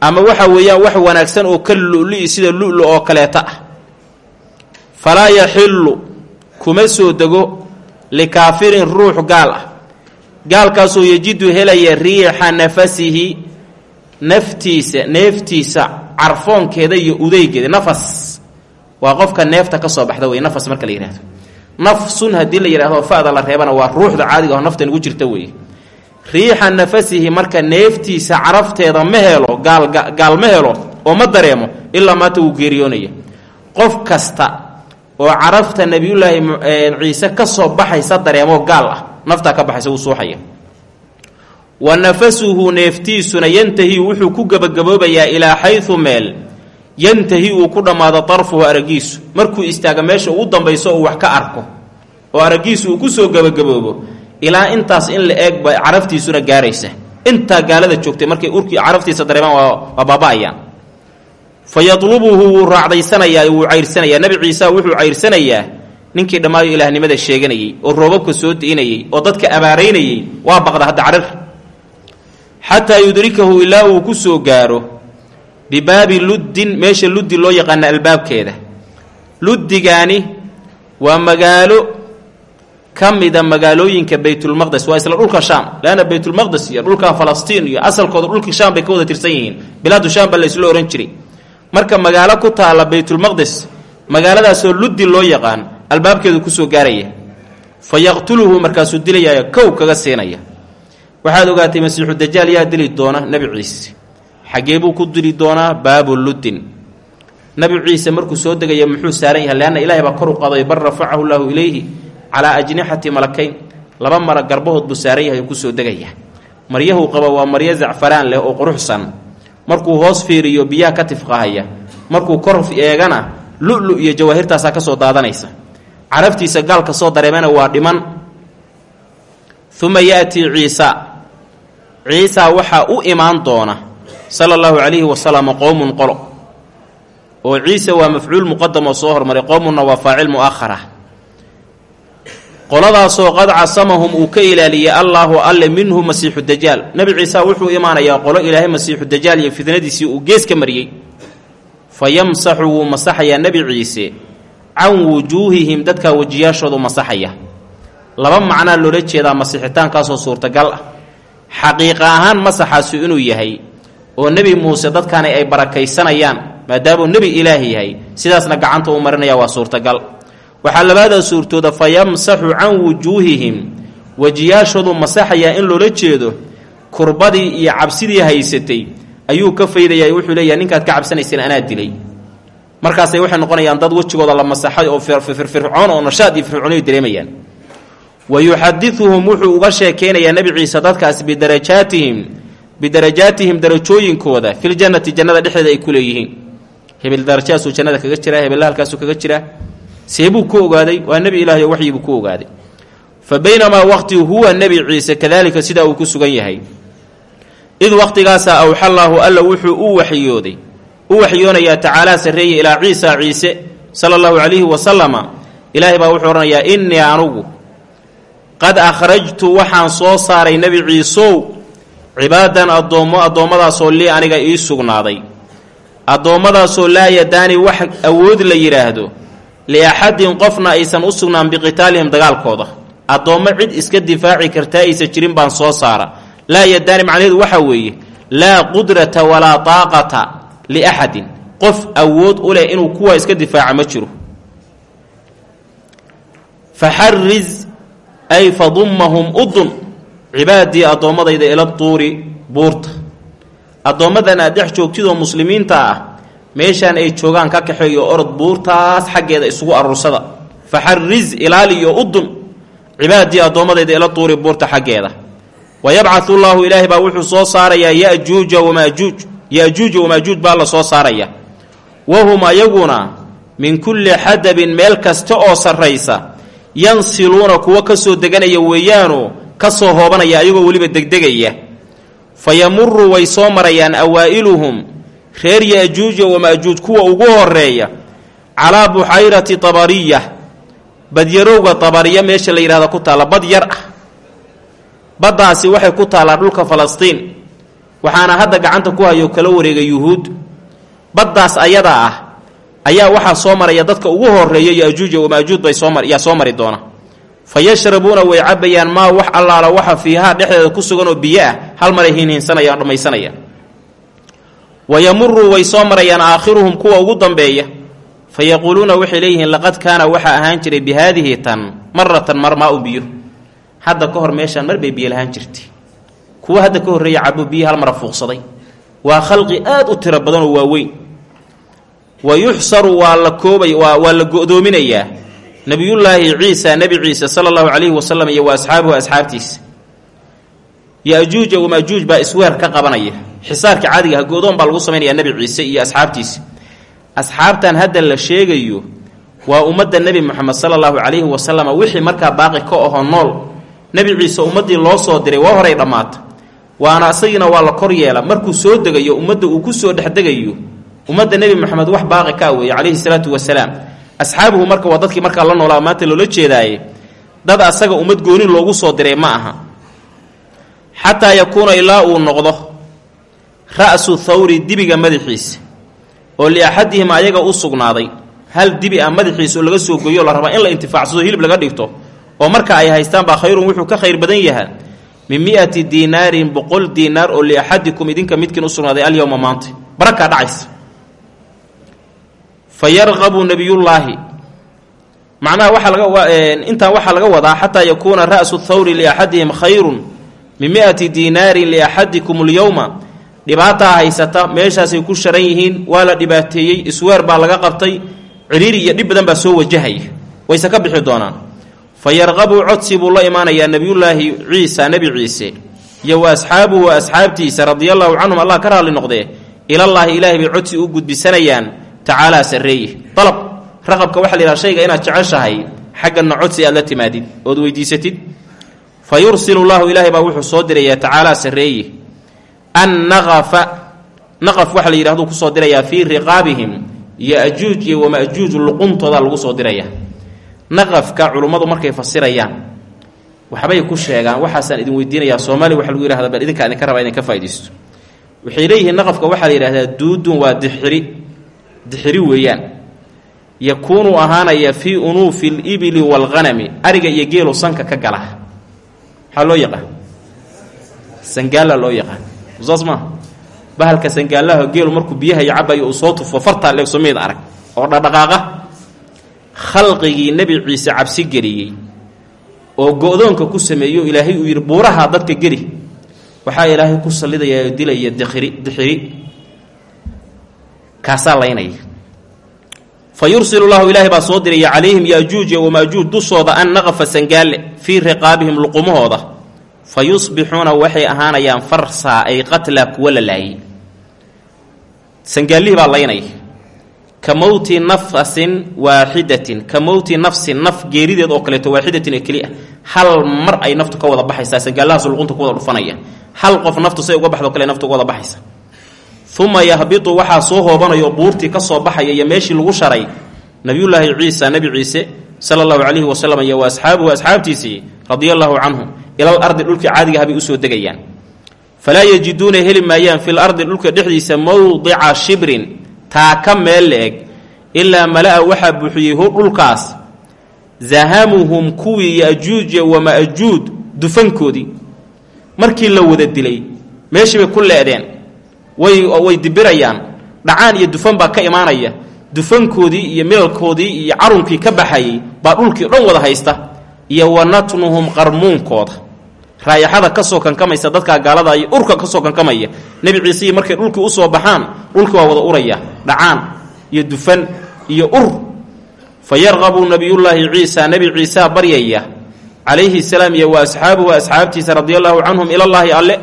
Speaker 1: ama waxa weeyaan wax wanaagsan oo ka luli sida lulu oo kaleeta ah falaa yaxillu kuma soo dego likaafirin ruux gaal ah gaalkaasoo yejidu helaya riixa nafasihi naftiisa neeftiisa carfoonkeeda iyo udeygeeda nafas waa qofka neefta ka soo baxda wey nafas marka la yidhahdo nafsun haddii la yidhahdo fa'da la reebana waa ruuxda caadiga oo nafta nugu jirta weeye. Riixa nafasihi marka neeftiisa carafteeda ma helo gaalgaal ma helo oo ma dareemo ilaa maanta wuu geeriyoonaya qof kasta oo carafta nebiyullaahi ciise ka soo baxaysa dareemoo gaal ah naftaa ka baxaysa wuu suuxaya wa nafasuhu neeftiisuna yantahi wuxuu ku gebagaboobayaa ilaa xaysu meel yantahi uu ku dhammaado tarfuhu araggiisu. Markuu istaaga meesha ugu dambayso uu wax ka arko oo araggiisu uu ku soo gebagaboobo ilaa intaas in la eeg ba caraftiisuna gaaraysa. Intaa gaalada joogtay markay urkii caraftiisa dareemaan waa baaba-ayaan fa yadlubuhu wuu raacdaysanayaa wuu cayrsanayaa. Nebi ciisa wuxuu cayrsanayaa ninkii dhammaayo ilaahnimada sheeganayey oo roobabka soo di'inayey oo dadka abaaraynayey waa baqda hadda carar. Xataa yudrikahu ilaa uu ku soo gaaro bibaabi luddin meesha luddi loo yaqaana albaabkeeda. Luddigaani waa magaalo ka mida magaalooyinka baytulmaqdes waa isla dhulka shaam leanna baytulmaqdes iyo dhulka falastiin iyo asalkooda dhulkii shaam bay ka wada tirsan yihiin. Bilaadu shaam baa la isla ohan jiray. Marka magaalo ku taalla baytulmaqdes magaaladaasoo luddi loo yaqaan albaabkeedu ku soo gaaraya. Fa yaqtuluhu markaasuu dilayaa kow kaga siinaya. Waxaad ogaatay masiixu dajaal yaa dili doona nebi ciise xaggee buu ku dili doonaa baabu luddin nebi ciise markuu soo degaya muxuu saaran yahay leanna ilaahay baa kor u qaday bal rafacahu llaahu ilayhi calaa ajnixati malakayn. Laba mara garbahood buu saaran yahay oo ku soo degaya maryahuu qaba waa maryo zacfaraan leh oo quruxsan. Markuu hoos fiiriyo biyaha ka tifqahaya. Markuu kor eegana lu-lu iyo jawaahirtaasaa ka soo daadanaysa. Caraftiisa gaalka soo dareemana waa dhiman. Uma ya'tii ciisa. Ciisaa waxaa u imaan doona sala allahu calayhi wasalam qowmun qolo oo ciise waa mafcuul muqadam oo soo hormaray qowmunna waa faacil mu'ahara qoladaasoo qad casamahum uu ka ilaaliyey allaahu alle minhu masiixu dajaal. Nebi ciisa wuxuu imaanayaa qolo ilaahay masiixu dajaal iyo fidnadiisii uu gees ka mariyey fa yamsaxu wuu masaxayaa nebi ciise can wujuuhihim dadkaa wejiyaashoodu masaxaya. Laba macnaa loola jeedaa masixitaankaasoo suurtagal ah. Xaqiiqa ahaan masaxaasu inuu yahay oo nebi muuse dadkani ay barakaysanayaan maadaamuu nebi ilaah yahay sidaasna gacanta uu marinaya waa suurtagal. Waxaa labaada suurtooda fa yamsaxu can wujuuhihim. Wejiyaashoodu masaxayaa in loola jeedo kurbadii iyo cabsidii haysatay. Ayuu ka faydayaa wuxuu leeyahay ninkaad ka cabsanayseen anaa dilay. Markaasay waxay noqonayaan dad wejigooda la masaxay oo firfircoon oo nashaad iyo fircooniy dareemayaan. Wa yuxadiuhum wuxuu uga sheekeynayaa nebi ciise dadkaas bidarajaatihim bidarajaatihim darajooyinkooda filjannati jannada dhexdeeda ay ku leeyihiin. Hebel darajaasuu jannada kaga jiraa hebella halkaasuu kaga jiraa seebuu ku ogaaday waa nebi ilaahay oo waxyibuu ku ogaaday. Fa baynamaa waqti huwa nebi ciise kadaalika sidaa uu ku sugan yahay. Id waqtigaasaa awxallaahu alla wuxuu u waxyooday. U waxyoonayaa tacaalaa sarreeye ilaa ciisa ciise sala allahu calayhi wasalama ilaahay baa wuxuu odhanayaa innii anugu qad akhrajtu waxaan soo saaray nebi ciisow cibaadan addoommo addoommadaasoo lii aniga ii sugnaaday. Addoommadaasoo laa yadaani wax awood la yidhaahdo liaxadin qofna aysan u sugnaan biqitaalihim dagaalkooda. Addoommo cid iska difaaci kartaa aysan jirin baan soo saara. Laa yadaani macnaheedu waxaa weeye laa qudrata walaa taaqata liaxadin qof awood u leh inuu kuwa iska difaaca ma jiro. Faxariz ay fadummahum udun cibaadii addoommadayda ila tuuri buurta. Addoommadan aad dhex joogtidoo muslimiinta ah meeshaan ay joogaan ka kaxeeyo orod buurtaas xaggeeda isugu aruursada faxariz ilaaliyo udun cibaadii addoommadayda ila tuuri buurta xaggeeda. Wa yabcatu llaahu ilaahay baa wuxuu soo saarayaa yajuuja wamaajuuj yajuuja wamaajuuj baa la soo saaraya. Wahum ayaguna min kulli xadabin meel kasta oo sarraysa yansiluuna kuwa ka soo deganaya weeyaanoo ka soo hoobanaya ayagoo weliba degdegaya. Fa yamuru way soo marayaan awaa'iluhum reer ya'juuja wama'juuj kuwa ugu horreeya calaa buxayrati tabariya badyarowga tabariya meesha la yidhahda ku taalla bad yar ah. Baddaasi waxay ku taallaa dhulka falastiin waxaana hadda gacanta ku hayo kala wareega yuhuud. Baddaas ayada ah ayaa waxaa soo maraya dadka ugu horreeya yajuuja wamaajuud bay sooyaa soo mari doona fa yashrabuuna way cabayaan maa wax allaala waxa fiihaa dhexdeeda ku sugan oo biyo ah hal maray hinhinsanayaan dhammaysanayaan wa yamuru way soo marayaan aakhiruhum kuwa ugu dambeeya. Fa yaquuluuna waxay leeyihiin laqad kaana waxaa ahaan jiray bi haadihi tan maratan mar maa u biyo. Hadda ka hor meeshaan mar bay biyo lahaan jirtay kuwa hadda ka horreeya cabo biyo hal mara fuuqsaday. Waa khalqi aad u tiro badan oo waaweyn. Wa yuxsaru waa la koobay waa la go'doominayaa nebiyullaahi ciisa nebi ciise sala allahu calayhi wasalam iyo wa asxaabuhu asxaabtiisa ya-juuja wamaajuuj baa isweer ka qabanaya. Xisaarka caadiga ah go-doon baa lagu samaynayaa nebi ciise iyo asxaabtiisa asxaabtan hadda la sheegayo waa ummadda nebi moxamed sala allahu calayhi wasalam wixii markaa baaqi ka aho nool. Nebi ciise ummaddii loo soo diray waa horay dhammaata waana isagiina waa la kor yeela. Markuu soo degayo ummadda uu ku soo dhexdegayo ummadda nebi moxamed wax baaqi kaa weeye calayhi salaatu wasalaam asxaabuhu marka waa dadkii markaa la noolaa maanta loola jeedaaye dad asaga ummad gooni loogu soo diray ma aha. Xataa yakuuna ilaa uu noqdo ra'su thawri dibiga madaxiisa oo liaxadihim ayaga u sugnaaday. Hal dibi ah madaxiisa oo laga soo goyo la rabaa in la intifaacsado hilib laga dhigto oo marka ay haystaan baa khayrun wuxuu ka khayr badan yahaa min mi'ati diinaarin boqol diinaar oo liaxadikum idinka midkiin u sugnaaday alyowma maanta. Barakaa dhacaysa fa yarqabu nebiyullaahi macnaha waxaa laga intaan waxaa laga wadaa xataa yakuuna ra'su thawri liaxadihim khayrun min mi'ati diinaarin liaxadikum alyowma dhibaataa haysata meeshaasay ku sharan yihiin waa la dhibaateeyey isweer baa laga qabtay ciriiri iyo dhib badan baa soo wajahaya. Wayse ka bixi doonaan. Fa yarqabu codsi buu la imaanayaa nebiyullaahi ciisa nebi ciise. Iyo wa asxaabuhu asxaabtiisa radiallahu canhum allah ka raalli noqdee ilallaahi ilaahay bay codsi u gudbisanayaan tacaalaa sarreeye dalab raqabka waxa la yidhaha shayga inaad jeceshahay xagganna codsi aad la timaadid ood weydiisatid fa yursilu llahu ilaahay baa wuxuu soo dirayaa tacaalaa sarreeye an naqafa naqaf waxa la yidhahdu ku soo dirayaa fii riqaabihim yo-ajuuj iyo wama-juuj luquntooda lagu soo diraya naqafka markay fasirayaan waxbay ku sheegaan waxaasaan idin weydiinayaa soomaaliya waxa lagu yihahda bal idinkaa idinka rabaa idin ka faa'idaysto waxay leeyihiin naqafka waxaa la yidhahdaa duudun waa dixiri dixiri weeyaan. Yakuunu ahaanaya fii unuufi libili waalghanami ariga iyo geelu sanka ka gala. Maxaa loo yaqaan? Sangaala loo yaqaan. Saas maaha bahalka sangaalaha geelu markuu biyaha iyo cabayo uu soo tufo fartaa leegsomeyd arag oo dhadhaqaaqa. Khalqigii nebi ciise cabsi geliyey oo go-doonka ku sameeyo ilaahay uu yidhi buuraha dadka geli. Waxaa ilaahay ku sallidayaa dilaya dixiri kaasaa laynaya fa yursilu llahu ilaahay baa soo diraya calayhim yaajuuja wamaajuuj dushooda an naqafa sangaalle fii riqaabihim luqumahooda. Fa yusbixuuna waxay ahaanayaan farsaa ay qatlaa kuwa la laayay. Sangaallihii baa laynaya ka mowti nafsin waaxidatin ka mowti nafsin naf geerideed oo kaleeto waaxidatin ee keli ah hal mar ay naftu ka wada baxaysaa sangaallahaas luqunta ku wada dhufanaya hal qof naftu say uga baxdo kale naftu uga wada baxaysa uma yahbitu waxaa soo hoobanayo buurtii ka soo baxaya iyo meeshii lagu sharay nabiyullaahi ciisa nebi ciise sala allahu calayhi wasalam iyo wa asxaabuhu asxaabtiisii radia allaahu canhum ilal ardi dhulkii caadigaha bay u soo degayaan. Falaa yajiduuna heli maayaan fil ardi dhulka dhexdiisa mowdica shibrin taaka meel la-eg ilaa mala-a waxaa buuxiyey hu dhulkaas. Zahamuhum kuwii yajuuja wama'juud dufankoodii. Markii la wada dilay meeshii bay ku leedeen way dibirayaan. Dhacaan iyo dufan baa ka imaanaya. Dufankoodii iyo milalkoodii iyo carunkii ka baxayay baa dhulkii dhan wada haysta. Iyo wa natnuhum qarmuunkooda. Raayaxada ka soo kankamaysa dadkaa gaalada iyo urka ka soo kankamaya. Nebi ciisei markay dhulkii u soo baxaan dhulkii waa wada uraya. Dhacaan iyo dufan iyo ur. Fa yarqabu nabiyullaahi ciisa nebi ciisaa baryaya. Calayhi salaam iyo wa asxaabuhu asxaabtiisa radia allaahu canhum ilallaahi alle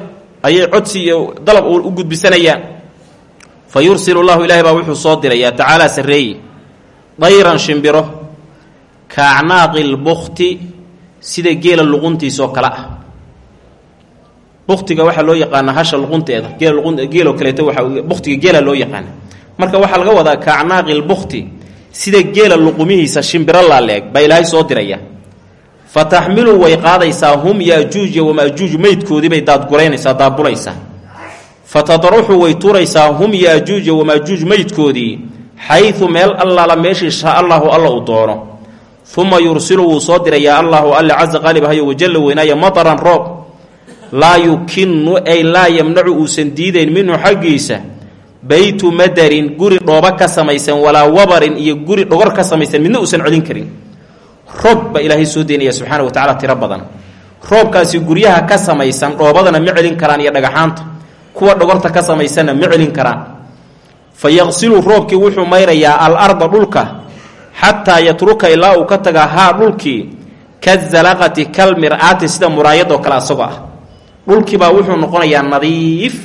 Speaker 1: ayay codsi iyo dalab u gudbisanayaan. Fa yursilu llahu ilaahay baa wuxuu soo dirayaa tacaalaa sarreeye dayran shimbiro ka acnaaqi lbukti sida geela luquntiisoo kale ah. Buktiga waxaa loo yaqaanaa hasha luqunteeda geelgeeloo kaleeto waa buktiga geela loo yaqaana. Marka waxaa laga wadaa ka acnaaqi lbukti sida geela luqumihiisa shimbiro laaleeg baa ilaahay soo diraya fa taxmilu way qaadaysaa hum yaajuuja wamaajuuj meydkoodii bay daadguraynaysaa daabulaysaa fa tadaruxu way tuuraysaa hum yaajuuja wamaajuuj meydkoodii xaydu meel allaala meeshii shaa allahu alla uu doono uma yursilu wuu soo dirayaa allahu alle casa qaalib ahayo wajalla weynaaya mataran roob laa yukinu ay laa yamnacu uusan diidayn minhu xaggiisa beytu madarin guri dhooba ka samaysan walaa wabarin iyo guri dhogor ka samaysan midna uusan celin karin roob baa ilaahay soo deynaya subxaana wa tacala tiro badan. Roobkaasi guryaha ka samaysan dhoobadana ma celin karaan iyo dhagaxaanta kuwa dhogorta ka samaysanna ma celin karaan. Fa yaqsilu roobkii wuxuu mayrayaa al arda dhulka xataa yatruka ilaa uu ka taga haa dhulkii kazalaqati kal mir-aati sida muraayadoo kale asagoo ah. Dhulkiibaa wuxuu noqonayaa nadiif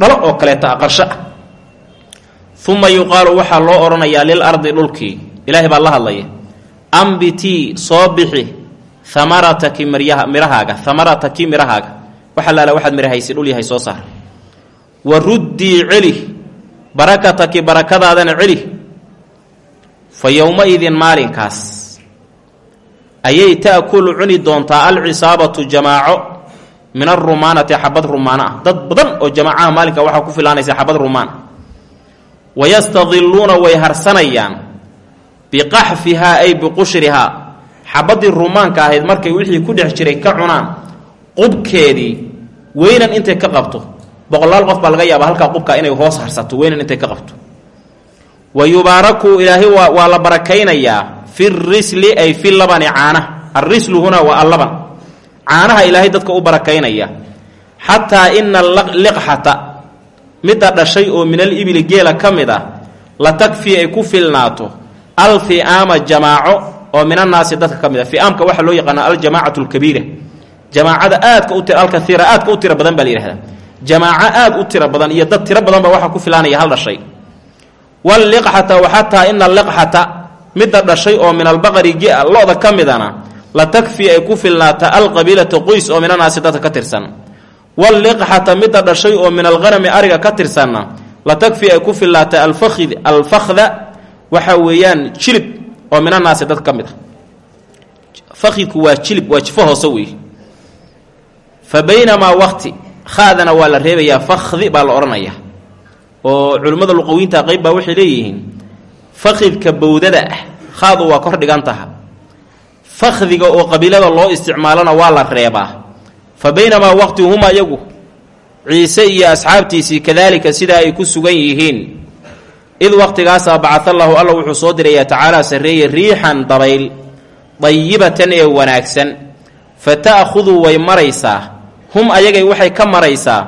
Speaker 1: dhalo oo kaleeta a qarsho ah. Uma yuqaalu waxaa loo odhanayaa lil ardi dhulkii. Ilaahay baa la hadlaya ambitii soo bixi hamarataki miryaha midhahaaga hamarataki midhahaaga waxa laala waxaad midhahaysa dhul yahay soo saar. Wa ruddii celi barakataki barakadaadana celi fa yowma-idin maalinkaas ayay ta'kulu cuni doontaa alcisaabatu jamaaco min arumaanati xabad rumaano ah. Dad badan oo jamaacaha maalinka waxaa ku filaanaysa xabad rumaan. Wayastadiluuna way harsanayaan biqaxfihaa ay biqushrihaa xabaddii rumaanka ahayd markay wixii ku dhex jiray ka cunaan qubkeedii weynan intay ka qabto. Boqolaal qof baa laga yaabaa halkaa qubka inay hoos harsato weynan intay ka qabto. Wa yubaaraku ilaahay waa la barakaynayaa fi risli ay fi labani caanaha alrislu hunaa waa allaban. Caanaha ilaahay dadka u barakaynaya. Xataa ina liqxata midda dhashay oo min al ibili geela ka mid ah la takfii ay ku filnaato alfi'aama jamaaco oo min annaasi dadka ka mid a fi'aamka waxaa loo yaqaana aljamaacatu alkabiira. Jamaacada aadka u alkaiira aadka u tira badan baa la yihahdaa aad u tira badan iyo dad tiro badan baa waxaa ku filaanaya hal dhashay. Walliqxata wa xataa ina liqxata midda dhashay oo min albaqari lo-da ka la takfii ay ku filnaata alqabiilata qoys oo min annaasi dadka ka tirsan. Walliqxata midda dhashay oo min alqanami ariga ka tirsanna la takfii ay ku filnaata alfakid alfakhda waxa weeyaan jilib oo min annaasi dad ka mid a fakidku waa jilib waa jifo hoose wey fa baynamaa waqti khaadana waa la reebayaa fakdi baa la odhanayaa oo culimmada luqawiinta qeyb baa waxay leeyihiin fakidka bowdada ah khaadu waa kor dhigan taha. Fakdiga oo qabiilada loo isticmaalona waa la reebaa. Fa baynamaa waqti huma iyagu ciise iyo asxaabtiisii kadaalika sidaa ay ku sugan yihiin id waqtigaasaa bacaallahu alla wuxuu soo dirayaa tacaalaa sarreeye riixan dabayl dayibatan ee wanaagsan. Fa ta'khuduu way maraysaa. Hum ayagay waxay ka maraysaa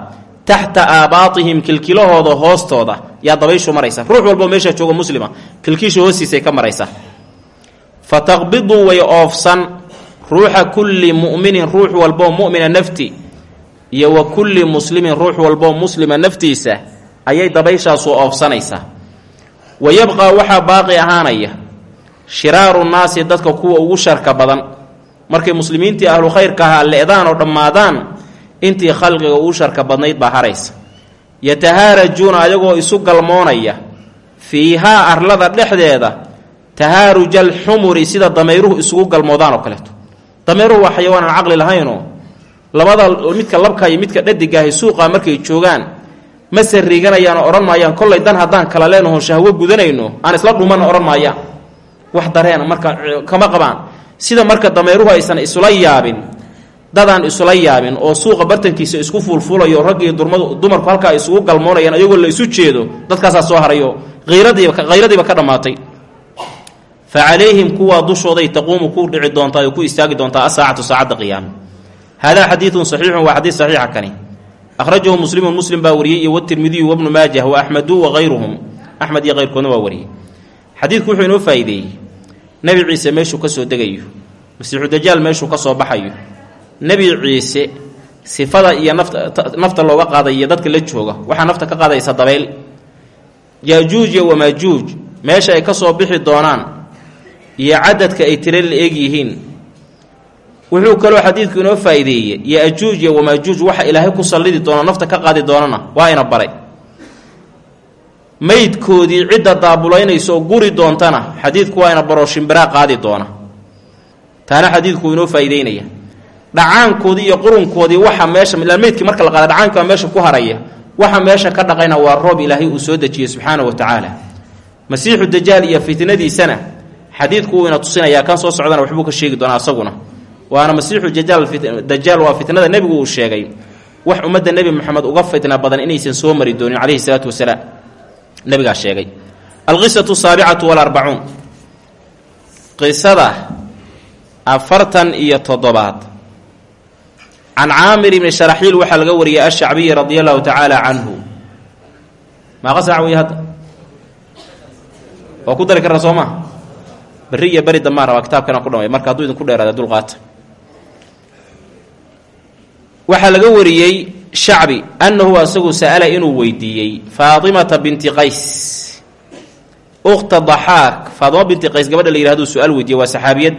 Speaker 1: taxta aabaatihim kilkilahooda hoostooda. Yaa dabayshu maraysa ruux walboo meesha jooga muslima kilkiisha hoostiisay ka maraysaa. Fa taqbiduu way oofsan. Ruuxa kulli mu'minin ruux walboo mu'mina nafti iyo wa kulli muslimin ruux walboo muslima naftiisa ayay dabayshaasu oofsanaysaa wa yabqaa waxaa baaqi ahaanaya shiraaru naasi dadka kuwa ugu sharka badan markay muslimiintii ahlu khayrka ahaa le-daan oo dhammaadaan intii khalqiga ugu sharka badnayd baa haraysa yatahaarajuuna ayagoo isu galmoonaya fiihaa arlada dhexdeeda tahaaruja alxumuri sida damayruhu isugu galmoodaan oo kaleeto damayruhu waa xayawaan aan caqli lahaynoo labada midka labka iyo midka dhadigaahi suuqa markay joogaan ma sariiganayaan odhan maayaan kollay dan haddaan kala leenaho shahwo gudanayno aan isla dhumanna odhan maayaan wax dareena marka kama qabaan. Sida marka damayruhu aysan isula yaabin dadaan isula yaabin oo suuqa bartankiisa isku fuulfuulayo raggiiyo durmadu dumarku halkaa isugu galmoonayaan ayagoo la isu jeedo dadkaasaa soo harayo. Hayradiiba ka dhammaatay. Fa calayhim kuwaa dushooday taquumu ku dhici doontaa oo ku istaagi doontaa asaacatu saacadda qiyaama haadaa xadiidun saxiixun waa xadiid saxiixa kani akhrajahu muslimun muslim baa wariyey iyo watirmidiyu wabnu maajah wa axmedu wa hayruhum axmed iyo hayrkoodna waa wariyey xadiidku wuxuu inoo faa'iideeyey nebi ciise meeshuu ka soo degayo masiixu dajaal meeshuu ka soo baxayo nebi ciise sifada iyo nafta looga qaaday iyo dadka la jooga waxaa nafta ka qaadaysa dabayl yaajuuj iyo wamaajuuj meesha ay ka soo bixi doonaan iyo cadadka ay tiro la eeg yihiin wuxuu kaloo xadiidku inoo faa'iideeyey yaajuuj iyo wamaajuuj waxa ilaahay ku sallidi doona nafta ka qaadi doonana waa ina baray. Maydkoodii cidda daabulaynaysa guri doontana xadiidku waa ina baroo shimbiraa qaadi doona. Taana xadiidku inoo faa'iideynaya. Dhacaankoodii iyo qurunkoodii waxa meesha ilaa meydkii marka la qaada dhacaanki meesha ku haraya. Waxa meesha ka dhaqayna waa roob ilaahay uu soo dejiyey subxaanahu wa tacaala. Masiixu dajaal iyo fitnadiisana xadiidku wuu ina tusinayaa kan soo socdana waxbuu ka sheegi doonaa asaguna waana masiixu dajaal waa fitnada nebigu uu sheegay. Wax ummadda nebi moxamed uga fitna badan inaysan soo mari doonin calayhi salaatu wasalaam nebigaa sheegay. Alqisatu saabicatu walarbacuun qisada afartan iyo toddobaad. Can caamir ibni sharaxiil waxaa laga wariyey ashacbiyi radia allahu tacaala canhu. Maaqa saac wey hadda? Waa ku dari karna soo maa berri iyo beri dambaan rabaa kitaabkan aan ku dhamay marka hadduu idinku dheeraada dulqaata waxaa laga wariyey shacbi annahu asagu sa'ala inuu weydiiyey faatimata binti qays. Ukhta daxaak faatima binti qays gabadha la yihahdu su'aal weydiiyey waa saxaabiyad.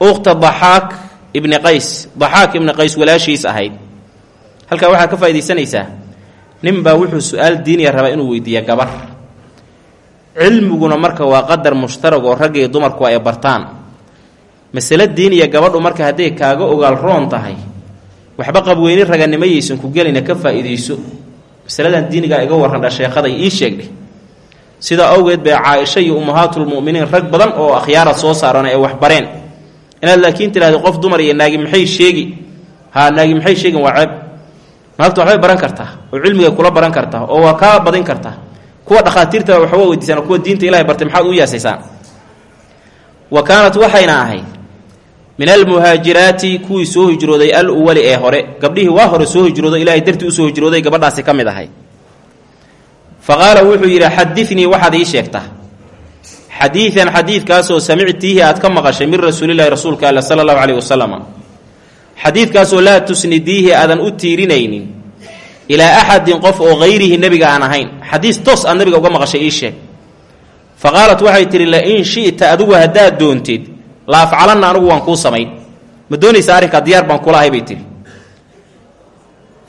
Speaker 1: Ukhta daxaak ibni qays daxaak ibni qays walaashiis ahayd. Halkaa waxaa ka faaidaysanaysaa ninbaa wuxuu su'aal diiniya rabaa inuu weydiiya gabar. Cilmiguna marka waa qadar mushtarag oo raggiiyo dumarku ay bartaan. Masale diiniya gabadhu marka hadday kaaga ogaal roon tahay waxba qabweyni raganimayaysan ku gelina ka faa'iidayso. Masaladan diinigaa iga warrandha sheekhaday ii sheegdhe sidaa awgeed bay caaisha iyo ummahaatulmu'miniin rag badan oo akhyaara soo saaran ee wax bareen. Inaad laakiin tidhahda qof dumar iyo naagi maxay sheegi? Haa naagi maxay sheegin waa ceeb. Naagtu waxbay baran kartaa oo cilmigay kula baran kartaa oo waa kaa badin kartaa. Kuwa dhakhaatiirta waxba weydiisaan kuwa diinta ilahay bartay maxaad u yaasaysaan wa kaanat waxayna ahayd min almuhaajiraati kuwii soo hijrooday al uwali ee hore. Gabdhihii waa hore soo hijroodo ilahay dartii u soo hijrooday gabadhaasi ka mid ahay. Fa qaala wuxuu yidhi xadinii waxaad ii sheegtaa. Xadiidan xadiidkaasoo samictiihi aad ka maqashay min rasuulilahi rasuulka all sala allahu caleyhi wasalam xadiidkaasoo laa tusnidiihi aadan u tiirinaynin ilaa axadin qof oo hayrihi nebiga aan ahayn. Xadiis toos aad nabiga uga maqashay ii sheeg. Fa qaalat waxay tidhi lain shi'ta adigu haddaad doontid la afcalanna anigu waan kuu samayn. Ma doonaysa arrinkaa diyaar baan kula ahay bay tidhi.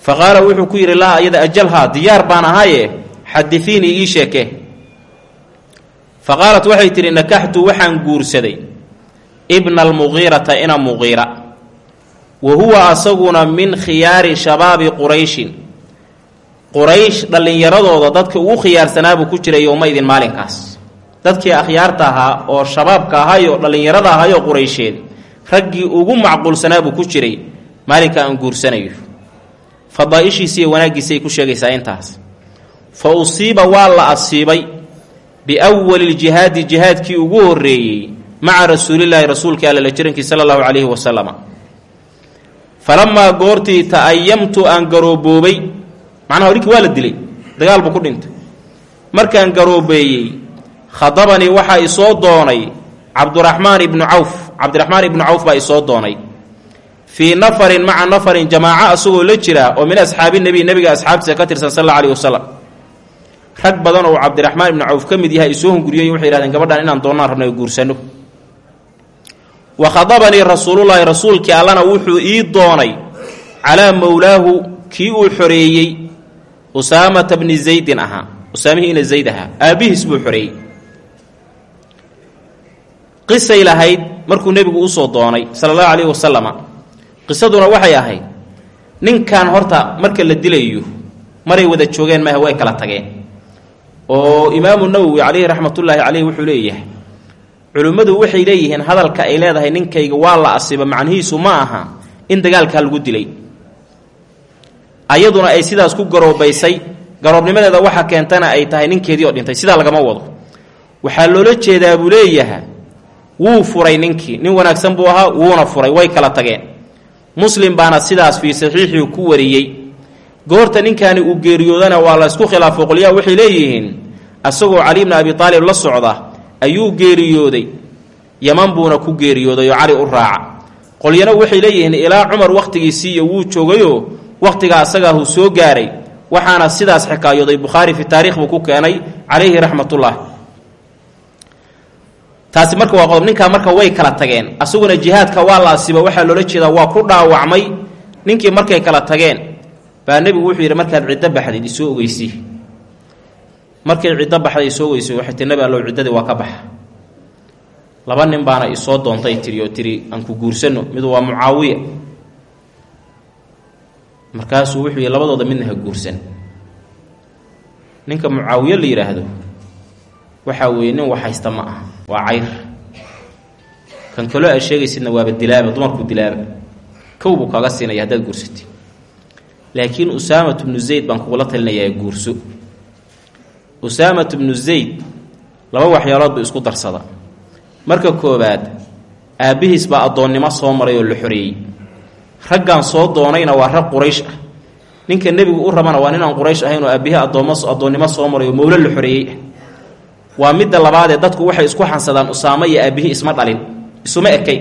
Speaker 1: Fa qaala wuxuu ku yidhi laa iyada ajalhaa diyaar baan ahaaye? Xadiiinii ii sheeke. Fa qaalat waxay tidhi nakaxtu waxaan guursaday. Ibna almuqiirata ina muqiira wa huwa asaguna min khiyaari shabaabi qurayshin. Quraysh dhallinyaradooda dadka ugu khiyaarsanaabuu ku jiray yowmaydin maalinkaas dadkii akhyaarta ahaa oo shabaabka ahaayo dhallinyarada ahayoo quraysheed raggii ugu macquulsanaabuu ku jiray maalinka aan guursanayo. Fadaaishiisiiyo wanaaggiisay ku sheegaysaa intaas. Fa usiiba waa la asiibay biwali ljihaadi jihaadkii ugu horreeyey maca rasuulilaahi rasuulka alla la jirankii sala allahu calayhi wasalam falamaa goortii ta'ayamtu aan garooboobay macnaha ninkii waa la dilay dagaal buu ku dhintay. Markaan garoobeeyey khadabanii waxaa isoo doonay cabduraxmaan ibnu cawf cabdiraxmaan ibnu cawf baa isoo doonay. Fii nafarin maca nafarin jamaaco asagoo la jira oo min asxaabi nebiy nebiga asxaabtiisa ka tirsan sal alla alayhi wasalam rag badan oo cabdiraxmaan ibnu cawf ka mid yahay isoo hunguriyey waxay yihahdeen gabadhan inaan doonnaan rabno guursano. Wa khadabanii rasuulullaahi rasuulkii allana wuxuu ii doonay calaa mowlaahu kii uu xoreeyey usaamata bni zaydin ahaa. Usaamihiina zayd ahaa. Aabbihiis buu xoreeyey qisay lahayd markuu nebigu u soo doonay sala allahu calayhi wasalama qisaduna waxay ahayd ninkan horta marka la dilayo maray wada joogeen maaha way kala tageen. Oo imaamu nawowi calayhi raxmatullaahi caleyh wuxuu leeyahay culimmadu waxay leeyihiin hadalka ay leedahay ninkayga waa la asiba macnihiisu ma aha in dagaalkaa lagu dilay. Ayaduna ay sidaas ku garoobaysay garoobnimadeeda waxa keentana ay tahay ninkeedii oo dhintay sidaa lagama wado. Waxaa loola jeedaa buu leeyaha wuu furay ninkii. Nin wanaagsan buu ahaa wuuna furay. Way kala tageen. Muslim baana sidaas fii saxiixii ku wariyey. Goorta ninkaani uu geeriyoodana waa la ysku khilaafo. Qolyaha waxay leeyihiin asagoo cali bni abi taalib la socda ayuu geeriyooday. Yaman buuna ku geeriyooday oo cali u raaca. Qolyana waxay leeyihiin ilaa cumar wakhtigiisii iyo wuu joogayoo wakhtigaa asagaahuu soo gaaray. Waxaana sidaas xikaayooday bukhaari fi taarikh buu ku keenay calayhi raxmatullah taasi marka waa qodob ninkaa marka way kala tageen. Asaguna jihaadka waa la asiba waxaa loola jeedaa waa ku dhaawacmay. Ninkii markay kala tageen baa nebigu wuxuu yidhi markaad ciddo baxdid isoo ogeysii markay ciddo baxday isoo ogeyso waxay tii nabi allow ciddadii waa ka baxa. Laba nin baana isoo doontay tiri oo tiri aan ku guursano mid waa mucaawiya. Markaasuu wuxuu yidhi labadooda midna ha guursan. Ninka mucaawiye la yidhaahdo waxaa weeye nin wax haysta ma aha waa cayr. Kan kaloo aad sheegaysidna waaba dilaaba dumarku dilaaba kow buu kaaga siinaya haddaad guursatid. Laakiin usaamat bnu zayd baan kugula talinayaa guurso. Usaamat bnu zayd laba waxyaalood buu isku darsada. Marka koowaad aabbihiis baa addoonnimo soo maray oo la xoreeyey. Raggan soo doonayna waa rag quraysh ah. Ninka nebigu u rabana waa nin aan quraysh ahayn oo aabbihi addoommo addoonnimo soo maray oo mowlo la xoreeyey waa midda labaadee dadku waxay isku xansadaan usaamo iyo aabbihi isma dhalin. Isuma ekay.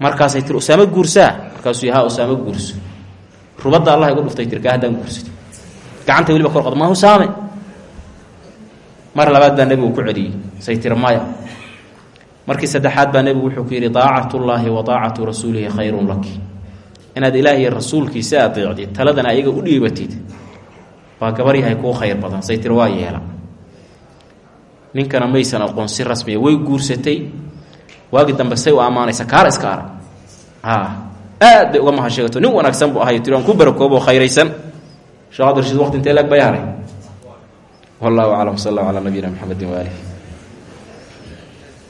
Speaker 1: Markaasay tiri usaamo guursaa? Markaasuu yahaa usaamo guurso. Rubadda allah igu dhuftay tirkaa haddaan guursato gacanta weliba kor qad ma usaame? Mar labaad baa nebigu ku celiyey say tiri maya. Markii saddexaad baa nebigu wuxuu ku yidhi daacatullaahi wa daacatu rasuulihi khayrun laki. Inaad ilaahiy rasuulkiisa adeecdid taladana ayaga u dhiibatid waa gabaryahay kuu khayr badan say tiri waa yeela. Ninkana maysan aqoon si rasmiya way guursatay. Waagi dambe say u ammaanaysa kaala iska arag aad bay uga mahasheegato nin wanaagsan buu ahay tiri aan ku barakoobo khayraysan. Sheekh cabdirashiid waqti intee lag bay haray wallahu aclam sal allahu calaa nabiyina mxamedi waaalih